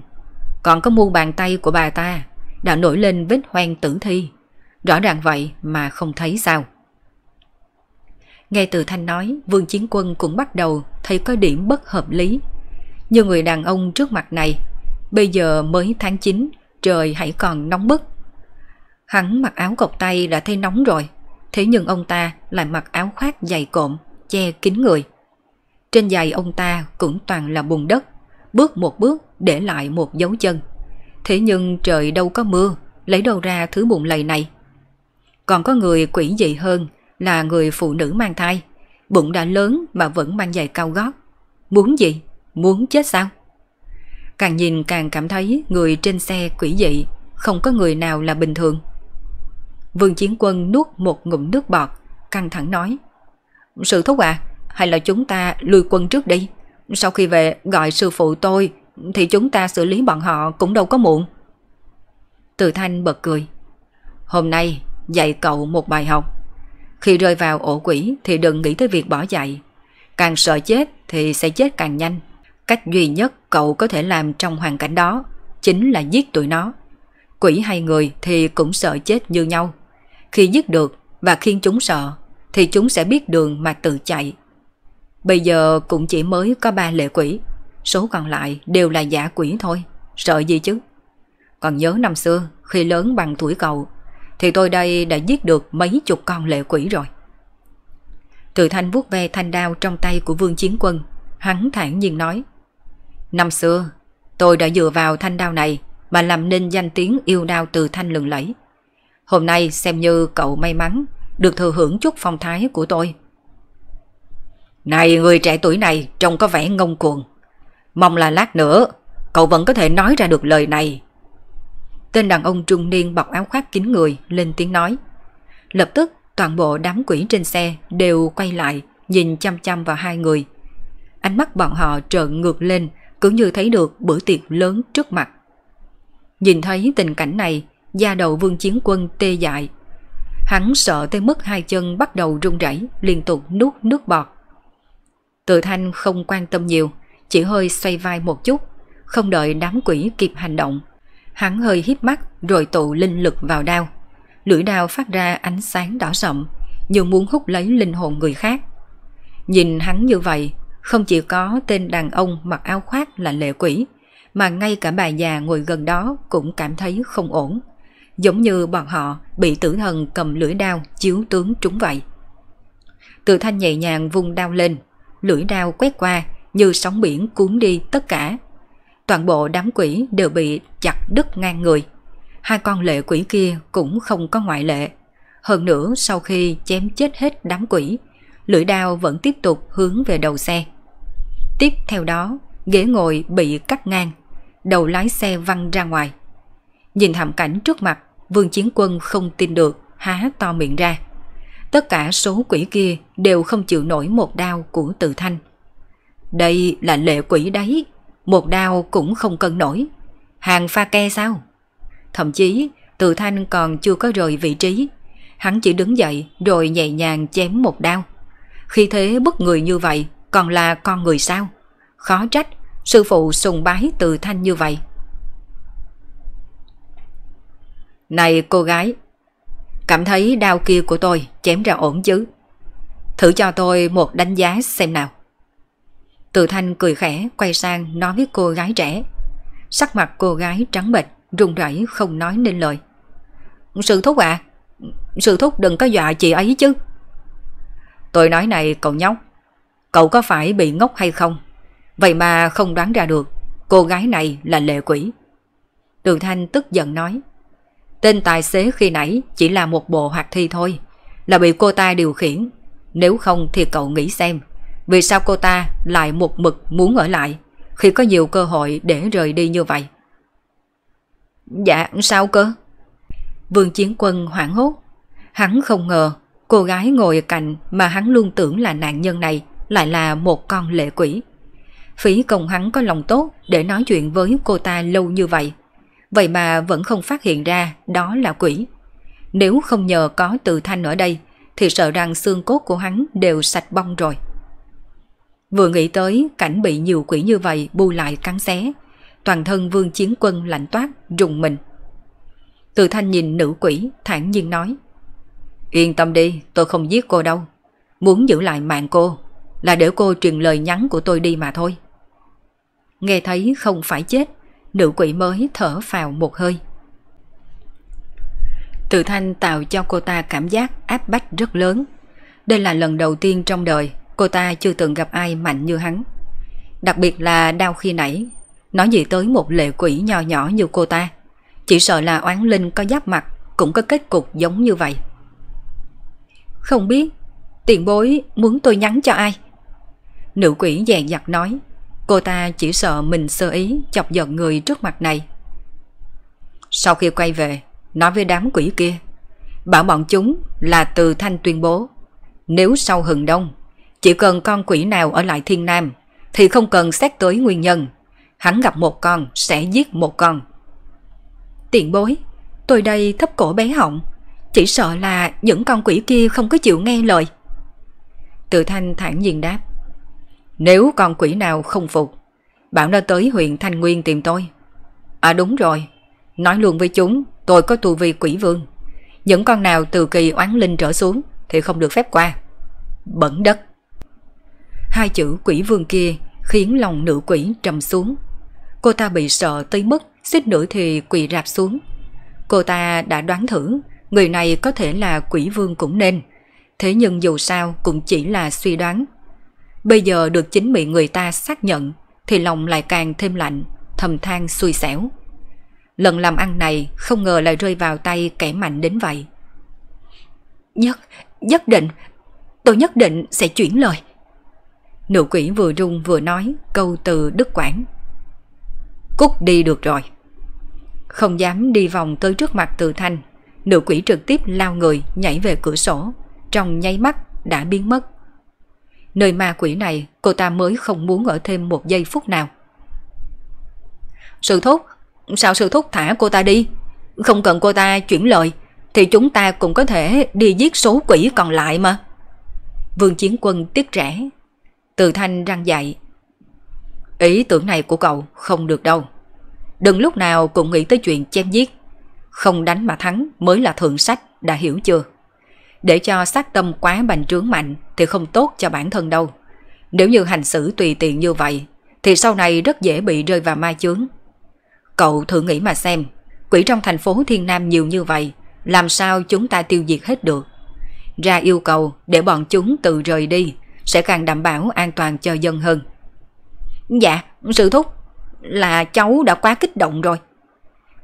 Còn có mu bàn tay của bà ta đã nổi lên vết hoang tử thi. Rõ ràng vậy mà không thấy sao? Nghe từ Thanh nói, Vương Chiến Quân cũng bắt đầu thấy có điểm bất hợp lý. Như người đàn ông trước mặt này, bây giờ mới tháng 9, trời hãy còn nóng bức. Hắn mặc áo cộc tay đã thấy nóng rồi, thế nhưng ông ta lại mặc áo khoác dày cộm, che kín người. Trên giày ông ta cũng toàn là bùn đất, bước một bước để lại một dấu chân. Thế nhưng trời đâu có mưa, lấy đâu ra thứ bùn lầy này. Còn có người quỷ dị hơn là người phụ nữ mang thai, bụng đã lớn mà vẫn mang giày cao gót. Muốn gì? Muốn chết sao? Càng nhìn càng cảm thấy người trên xe quỷ dị, không có người nào là bình thường. Vương Chiến Quân nuốt một ngụm nước bọt, căng thẳng nói. Sự thúc à, hay là chúng ta lui quân trước đi? Sau khi về gọi sư phụ tôi thì chúng ta xử lý bọn họ cũng đâu có muộn. Từ Thanh bật cười. Hôm nay dạy cậu một bài học. Khi rơi vào ổ quỷ thì đừng nghĩ tới việc bỏ chạy. Càng sợ chết thì sẽ chết càng nhanh. Cách duy nhất cậu có thể làm trong hoàn cảnh đó chính là giết tụi nó. Quỷ hay người thì cũng sợ chết như nhau. Khi giết được và khiến chúng sợ thì chúng sẽ biết đường mà tự chạy. Bây giờ cũng chỉ mới có ba lệ quỷ, số còn lại đều là giả quỷ thôi, sợ gì chứ. Còn nhớ năm xưa, khi lớn bằng tuổi cậu, thì tôi đây đã giết được mấy chục con lệ quỷ rồi. Từ thanh vuốt ve thanh đao trong tay của vương chiến quân, hắn thản nhiên nói. Năm xưa, tôi đã dựa vào thanh đao này mà làm nên danh tiếng yêu đao từ thanh lừng lẫy. Hôm nay xem như cậu may mắn được thừa hưởng chút phong thái của tôi. Này người trẻ tuổi này trông có vẻ ngông cuồng. Mong là lát nữa cậu vẫn có thể nói ra được lời này. Tên đàn ông trung niên bọc áo khoác kín người lên tiếng nói. Lập tức toàn bộ đám quỷ trên xe đều quay lại nhìn chăm chăm vào hai người. Ánh mắt bọn họ trợn ngược lên cứ như thấy được bữa tiệc lớn trước mặt. Nhìn thấy tình cảnh này, da đầu vương chiến quân tê dại. Hắn sợ tới mức hai chân bắt đầu run rẩy liên tục nuốt nước bọt. Tự thanh không quan tâm nhiều, chỉ hơi xoay vai một chút, không đợi đám quỷ kịp hành động. Hắn hơi híp mắt rồi tụ linh lực vào đao. Lưỡi đao phát ra ánh sáng đỏ sậm, như muốn hút lấy linh hồn người khác. Nhìn hắn như vậy, không chỉ có tên đàn ông mặc áo khoác là lệ quỷ, mà ngay cả bà già ngồi gần đó cũng cảm thấy không ổn. Giống như bọn họ bị tử thần cầm lưỡi đao chiếu tướng trúng vậy. Tự thanh nhẹ nhàng vung đao lên, lưỡi đao quét qua như sóng biển cuốn đi tất cả. Toàn bộ đám quỷ đều bị chặt đứt ngang người. Hai con lệ quỷ kia cũng không có ngoại lệ. Hơn nữa sau khi chém chết hết đám quỷ, lưỡi đao vẫn tiếp tục hướng về đầu xe. Tiếp theo đó, ghế ngồi bị cắt ngang, đầu lái xe văng ra ngoài. Nhìn thảm cảnh trước mặt, vương chiến quân không tin được, há to miệng ra. Tất cả số quỷ kia đều không chịu nổi một đao của tự thanh. Đây là lệ quỷ đấy, một đao cũng không cân nổi. Hàng pha ke sao? Thậm chí tự thanh còn chưa có rời vị trí. Hắn chỉ đứng dậy rồi nhẹ nhàng chém một đao. Khi thế bất người như vậy còn là con người sao? Khó trách sư phụ sùng bái từ thanh như vậy. Này cô gái, cảm thấy đao kia của tôi chém ra ổn chứ? Thử cho tôi một đánh giá xem nào. Từ thanh cười khẽ quay sang nói với cô gái trẻ. Sắc mặt cô gái trắng bệch, run rẩy không nói nên lời. Sự thúc à, sự thúc đừng có dọa chị ấy chứ. Tôi nói này cậu nhóc, Cậu có phải bị ngốc hay không? Vậy mà không đoán ra được cô gái này là lệ quỷ. Từ Thanh tức giận nói. Tên tài xế khi nãy chỉ là một bộ hoạt thi thôi, là bị cô ta điều khiển. Nếu không thì cậu nghĩ xem, vì sao cô ta lại một mực muốn ở lại khi có nhiều cơ hội để rời đi như vậy? Dạ, sao cơ? Vương Chiến Quân hoảng hốt. Hắn không ngờ cô gái ngồi cạnh mà hắn luôn tưởng là nạn nhân này lại là một con lệ quỷ. Phí công hắn có lòng tốt để nói chuyện với cô ta lâu như vậy. Vậy mà vẫn không phát hiện ra đó là quỷ. Nếu không nhờ có từ thanh ở đây thì sợ rằng xương cốt của hắn đều sạch bong rồi. Vừa nghĩ tới cảnh bị nhiều quỷ như vậy bu lại cắn xé, toàn thân vương chiến quân lạnh toát, rùng mình. Từ thanh nhìn nữ quỷ, thản nhiên nói. Yên tâm đi, tôi không giết cô đâu. Muốn giữ lại mạng cô, là để cô truyền lời nhắn của tôi đi mà thôi. Nghe thấy không phải chết, nữ quỷ mới thở phào một hơi. Từ thanh tạo cho cô ta cảm giác áp bách rất lớn. Đây là lần đầu tiên trong đời cô ta chưa từng gặp ai mạnh như hắn. Đặc biệt là đau khi nãy, nói gì tới một lệ quỷ nhỏ nhỏ như cô ta. Chỉ sợ là oán linh có giáp mặt cũng có kết cục giống như vậy. Không biết, tiền bối muốn tôi nhắn cho ai? Nữ quỷ dè dặt nói, cô ta chỉ sợ mình sơ ý chọc giận người trước mặt này. Sau khi quay về, nói với đám quỷ kia, bảo bọn chúng là từ thanh tuyên bố, nếu sau hừng đông, chỉ cần con quỷ nào ở lại thiên nam, thì không cần xét tới nguyên nhân, hắn gặp một con sẽ giết một con. Tiện bối, tôi đây thấp cổ bé họng, chỉ sợ là những con quỷ kia không có chịu nghe lời. tự thanh thản nhiên đáp. Nếu con quỷ nào không phục, bảo nó tới huyện Thanh Nguyên tìm tôi. À đúng rồi, nói luôn với chúng tôi có tu vi quỷ vương. Những con nào từ kỳ oán linh trở xuống thì không được phép qua. Bẩn đất. Hai chữ quỷ vương kia khiến lòng nữ quỷ trầm xuống. Cô ta bị sợ tới mức xích nữa thì quỳ rạp xuống. Cô ta đã đoán thử người này có thể là quỷ vương cũng nên. Thế nhưng dù sao cũng chỉ là suy đoán. Bây giờ được chính miệng người ta xác nhận thì lòng lại càng thêm lạnh, thầm than xui xẻo. Lần làm ăn này không ngờ lại rơi vào tay kẻ mạnh đến vậy. Nhất, nhất định, tôi nhất định sẽ chuyển lời. Nữ quỷ vừa rung vừa nói câu từ đức quảng. Cút đi được rồi. Không dám đi vòng tới trước mặt từ thanh, nữ quỷ trực tiếp lao người nhảy về cửa sổ, trong nháy mắt đã biến mất. Nơi ma quỷ này cô ta mới không muốn ở thêm một giây phút nào. Sự thúc, sao sự thúc thả cô ta đi? Không cần cô ta chuyển lời, thì chúng ta cũng có thể đi giết số quỷ còn lại mà. Vương Chiến Quân tiếc rẻ. Từ thanh răng dạy. Ý tưởng này của cậu không được đâu. Đừng lúc nào cũng nghĩ tới chuyện chém giết. Không đánh mà thắng mới là thượng sách, đã hiểu chưa? Để cho sát tâm quá bành trướng mạnh thì không tốt cho bản thân đâu. Nếu như hành xử tùy tiện như vậy thì sau này rất dễ bị rơi vào ma chướng. Cậu thử nghĩ mà xem, quỷ trong thành phố Thiên Nam nhiều như vậy, làm sao chúng ta tiêu diệt hết được? Ra yêu cầu để bọn chúng tự rời đi sẽ càng đảm bảo an toàn cho dân hơn. Dạ, sự thúc, là cháu đã quá kích động rồi.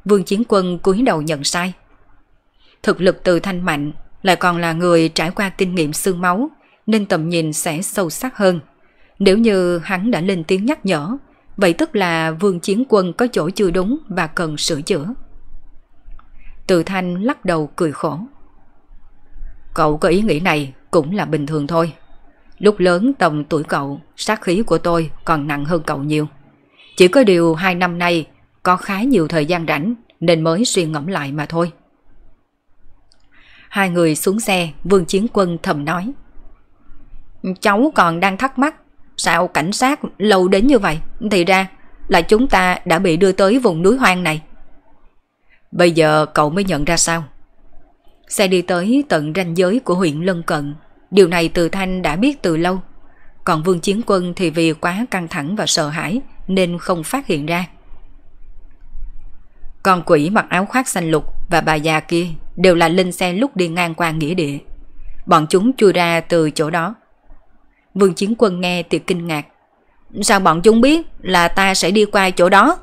Vương Chiến Quân cúi đầu nhận sai. Thực lực từ thanh mạnh lại còn là người trải qua kinh nghiệm xương máu nên tầm nhìn sẽ sâu sắc hơn. Nếu như hắn đã lên tiếng nhắc nhở, vậy tức là Vương Chiến Quân có chỗ chưa đúng và cần sửa chữa. Từ Thanh lắc đầu cười khổ. Cậu có ý nghĩ này cũng là bình thường thôi. Lúc lớn tầm tuổi cậu, sát khí của tôi còn nặng hơn cậu nhiều. Chỉ có điều hai năm nay có khá nhiều thời gian rảnh nên mới suy ngẫm lại mà thôi. Hai người xuống xe, Vương Chiến Quân thầm nói. Cháu còn đang thắc mắc, sao cảnh sát lâu đến như vậy? Thì ra là chúng ta đã bị đưa tới vùng núi hoang này. Bây giờ cậu mới nhận ra sao? Xe đi tới tận ranh giới của huyện lân cận. Điều này từ Thanh đã biết từ lâu. Còn Vương Chiến Quân thì vì quá căng thẳng và sợ hãi nên không phát hiện ra. Con quỷ mặc áo khoác xanh lục và bà già kia đều là linh xe lúc đi ngang qua nghĩa địa. Bọn chúng chui ra từ chỗ đó. Vương Chiến Quân nghe thì kinh ngạc. Sao bọn chúng biết là ta sẽ đi qua chỗ đó?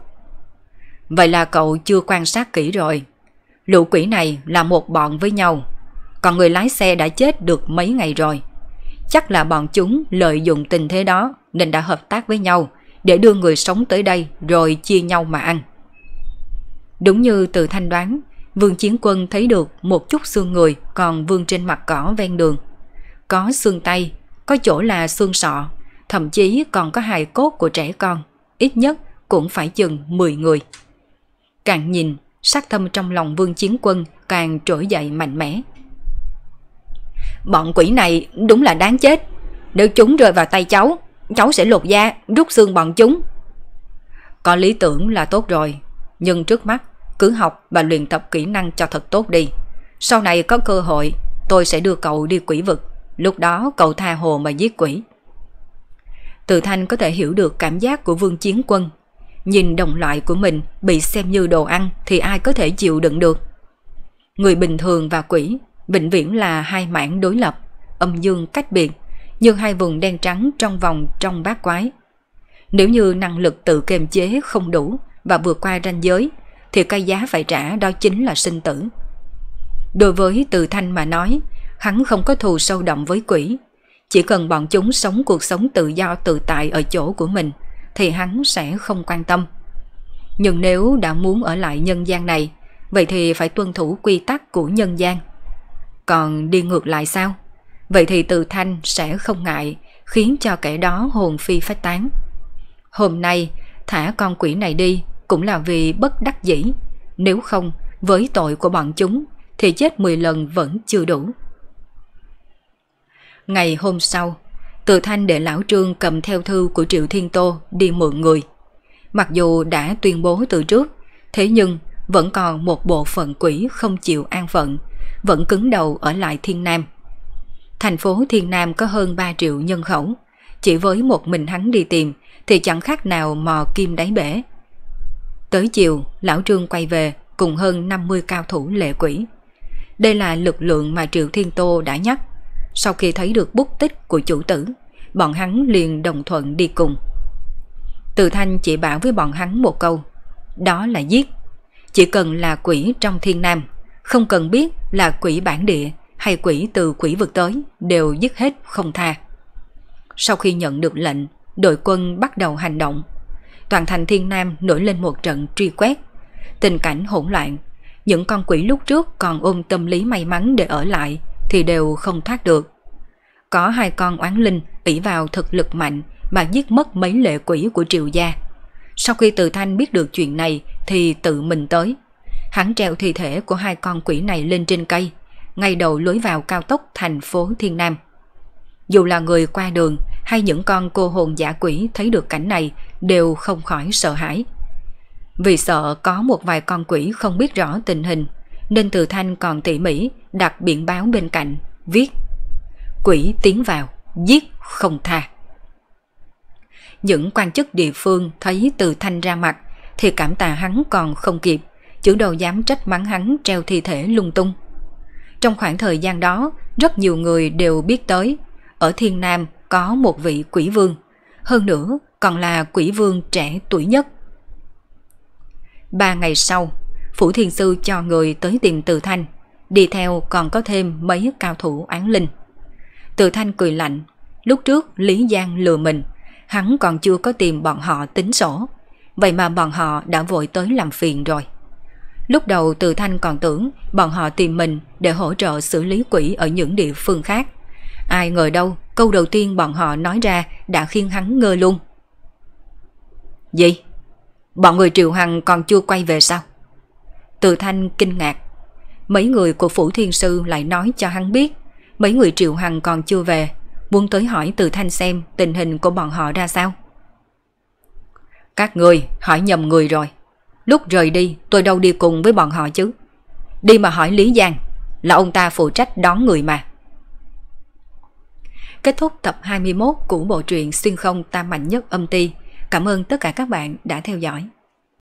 Vậy là cậu chưa quan sát kỹ rồi. Lũ quỷ này là một bọn với nhau. Còn người lái xe đã chết được mấy ngày rồi. Chắc là bọn chúng lợi dụng tình thế đó nên đã hợp tác với nhau để đưa người sống tới đây rồi chia nhau mà ăn. Đúng như từ thanh đoán, Vương Chiến Quân thấy được một chút xương người còn vương trên mặt cỏ ven đường. Có xương tay, có chỗ là xương sọ, thậm chí còn có hài cốt của trẻ con, ít nhất cũng phải chừng 10 người. Càng nhìn, sát thâm trong lòng Vương Chiến Quân càng trỗi dậy mạnh mẽ. Bọn quỷ này đúng là đáng chết. Nếu chúng rơi vào tay cháu, cháu sẽ lột da, rút xương bọn chúng. Có lý tưởng là tốt rồi, nhưng trước mắt cứ học và luyện tập kỹ năng cho thật tốt đi. Sau này có cơ hội, tôi sẽ đưa cậu đi quỷ vực. Lúc đó cậu tha hồ mà giết quỷ. Từ Thanh có thể hiểu được cảm giác của Vương Chiến Quân. Nhìn đồng loại của mình bị xem như đồ ăn thì ai có thể chịu đựng được. Người bình thường và quỷ vĩnh viễn là hai mảng đối lập, âm dương cách biệt, như hai vùng đen trắng trong vòng trong bát quái. Nếu như năng lực tự kiềm chế không đủ và vượt qua ranh giới, thì cái giá phải trả đó chính là sinh tử. Đối với Từ Thanh mà nói, hắn không có thù sâu đậm với quỷ. Chỉ cần bọn chúng sống cuộc sống tự do tự tại ở chỗ của mình, thì hắn sẽ không quan tâm. Nhưng nếu đã muốn ở lại nhân gian này, vậy thì phải tuân thủ quy tắc của nhân gian. Còn đi ngược lại sao? Vậy thì từ thanh sẽ không ngại khiến cho kẻ đó hồn phi phách tán. Hôm nay thả con quỷ này đi cũng là vì bất đắc dĩ. Nếu không, với tội của bọn chúng thì chết 10 lần vẫn chưa đủ. Ngày hôm sau, từ thanh để lão trương cầm theo thư của Triệu Thiên Tô đi mượn người. Mặc dù đã tuyên bố từ trước, thế nhưng vẫn còn một bộ phận quỷ không chịu an phận, vẫn cứng đầu ở lại Thiên Nam. Thành phố Thiên Nam có hơn 3 triệu nhân khẩu, chỉ với một mình hắn đi tìm thì chẳng khác nào mò kim đáy bể. Tới chiều, Lão Trương quay về cùng hơn 50 cao thủ lệ quỷ. Đây là lực lượng mà Triệu Thiên Tô đã nhắc. Sau khi thấy được bút tích của chủ tử, bọn hắn liền đồng thuận đi cùng. Từ Thanh chỉ bảo với bọn hắn một câu, đó là giết. Chỉ cần là quỷ trong thiên nam, không cần biết là quỷ bản địa hay quỷ từ quỷ vực tới, đều giết hết không tha. Sau khi nhận được lệnh, đội quân bắt đầu hành động. Toàn thành thiên nam nổi lên một trận truy quét. Tình cảnh hỗn loạn, những con quỷ lúc trước còn ôm tâm lý may mắn để ở lại thì đều không thoát được. Có hai con oán linh ỷ vào thực lực mạnh mà giết mất mấy lệ quỷ của triều gia. Sau khi từ thanh biết được chuyện này thì tự mình tới. Hắn treo thi thể của hai con quỷ này lên trên cây, ngay đầu lối vào cao tốc thành phố Thiên Nam. Dù là người qua đường hay những con cô hồn giả quỷ thấy được cảnh này đều không khỏi sợ hãi. Vì sợ có một vài con quỷ không biết rõ tình hình, nên Từ Thanh còn tỉ mỉ đặt biển báo bên cạnh, viết Quỷ tiến vào, giết không tha. Những quan chức địa phương thấy Từ Thanh ra mặt thì cảm tạ hắn còn không kịp, chữ đầu dám trách mắng hắn treo thi thể lung tung. Trong khoảng thời gian đó, rất nhiều người đều biết tới, ở Thiên Nam có một vị quỷ vương, hơn nữa còn là quỷ vương trẻ tuổi nhất. Ba ngày sau, Phủ Thiên Sư cho người tới tìm Từ Thanh, đi theo còn có thêm mấy cao thủ án linh. Từ Thanh cười lạnh, lúc trước Lý Giang lừa mình, hắn còn chưa có tìm bọn họ tính sổ, vậy mà bọn họ đã vội tới làm phiền rồi. Lúc đầu Từ Thanh còn tưởng bọn họ tìm mình để hỗ trợ xử lý quỷ ở những địa phương khác. Ai ngờ đâu, câu đầu tiên bọn họ nói ra đã khiến hắn ngơ luôn. Gì? Bọn người Triệu Hằng còn chưa quay về sao? Từ Thanh kinh ngạc. Mấy người của Phủ Thiên Sư lại nói cho hắn biết mấy người Triệu Hằng còn chưa về, muốn tới hỏi Từ Thanh xem tình hình của bọn họ ra sao. Các người hỏi nhầm người rồi. Lúc rời đi, tôi đâu đi cùng với bọn họ chứ. Đi mà hỏi Lý Giang, là ông ta phụ trách đón người mà. Kết thúc tập 21 của bộ truyện Xuyên không tam mạnh nhất âm ti. Cảm ơn tất cả các bạn đã theo dõi.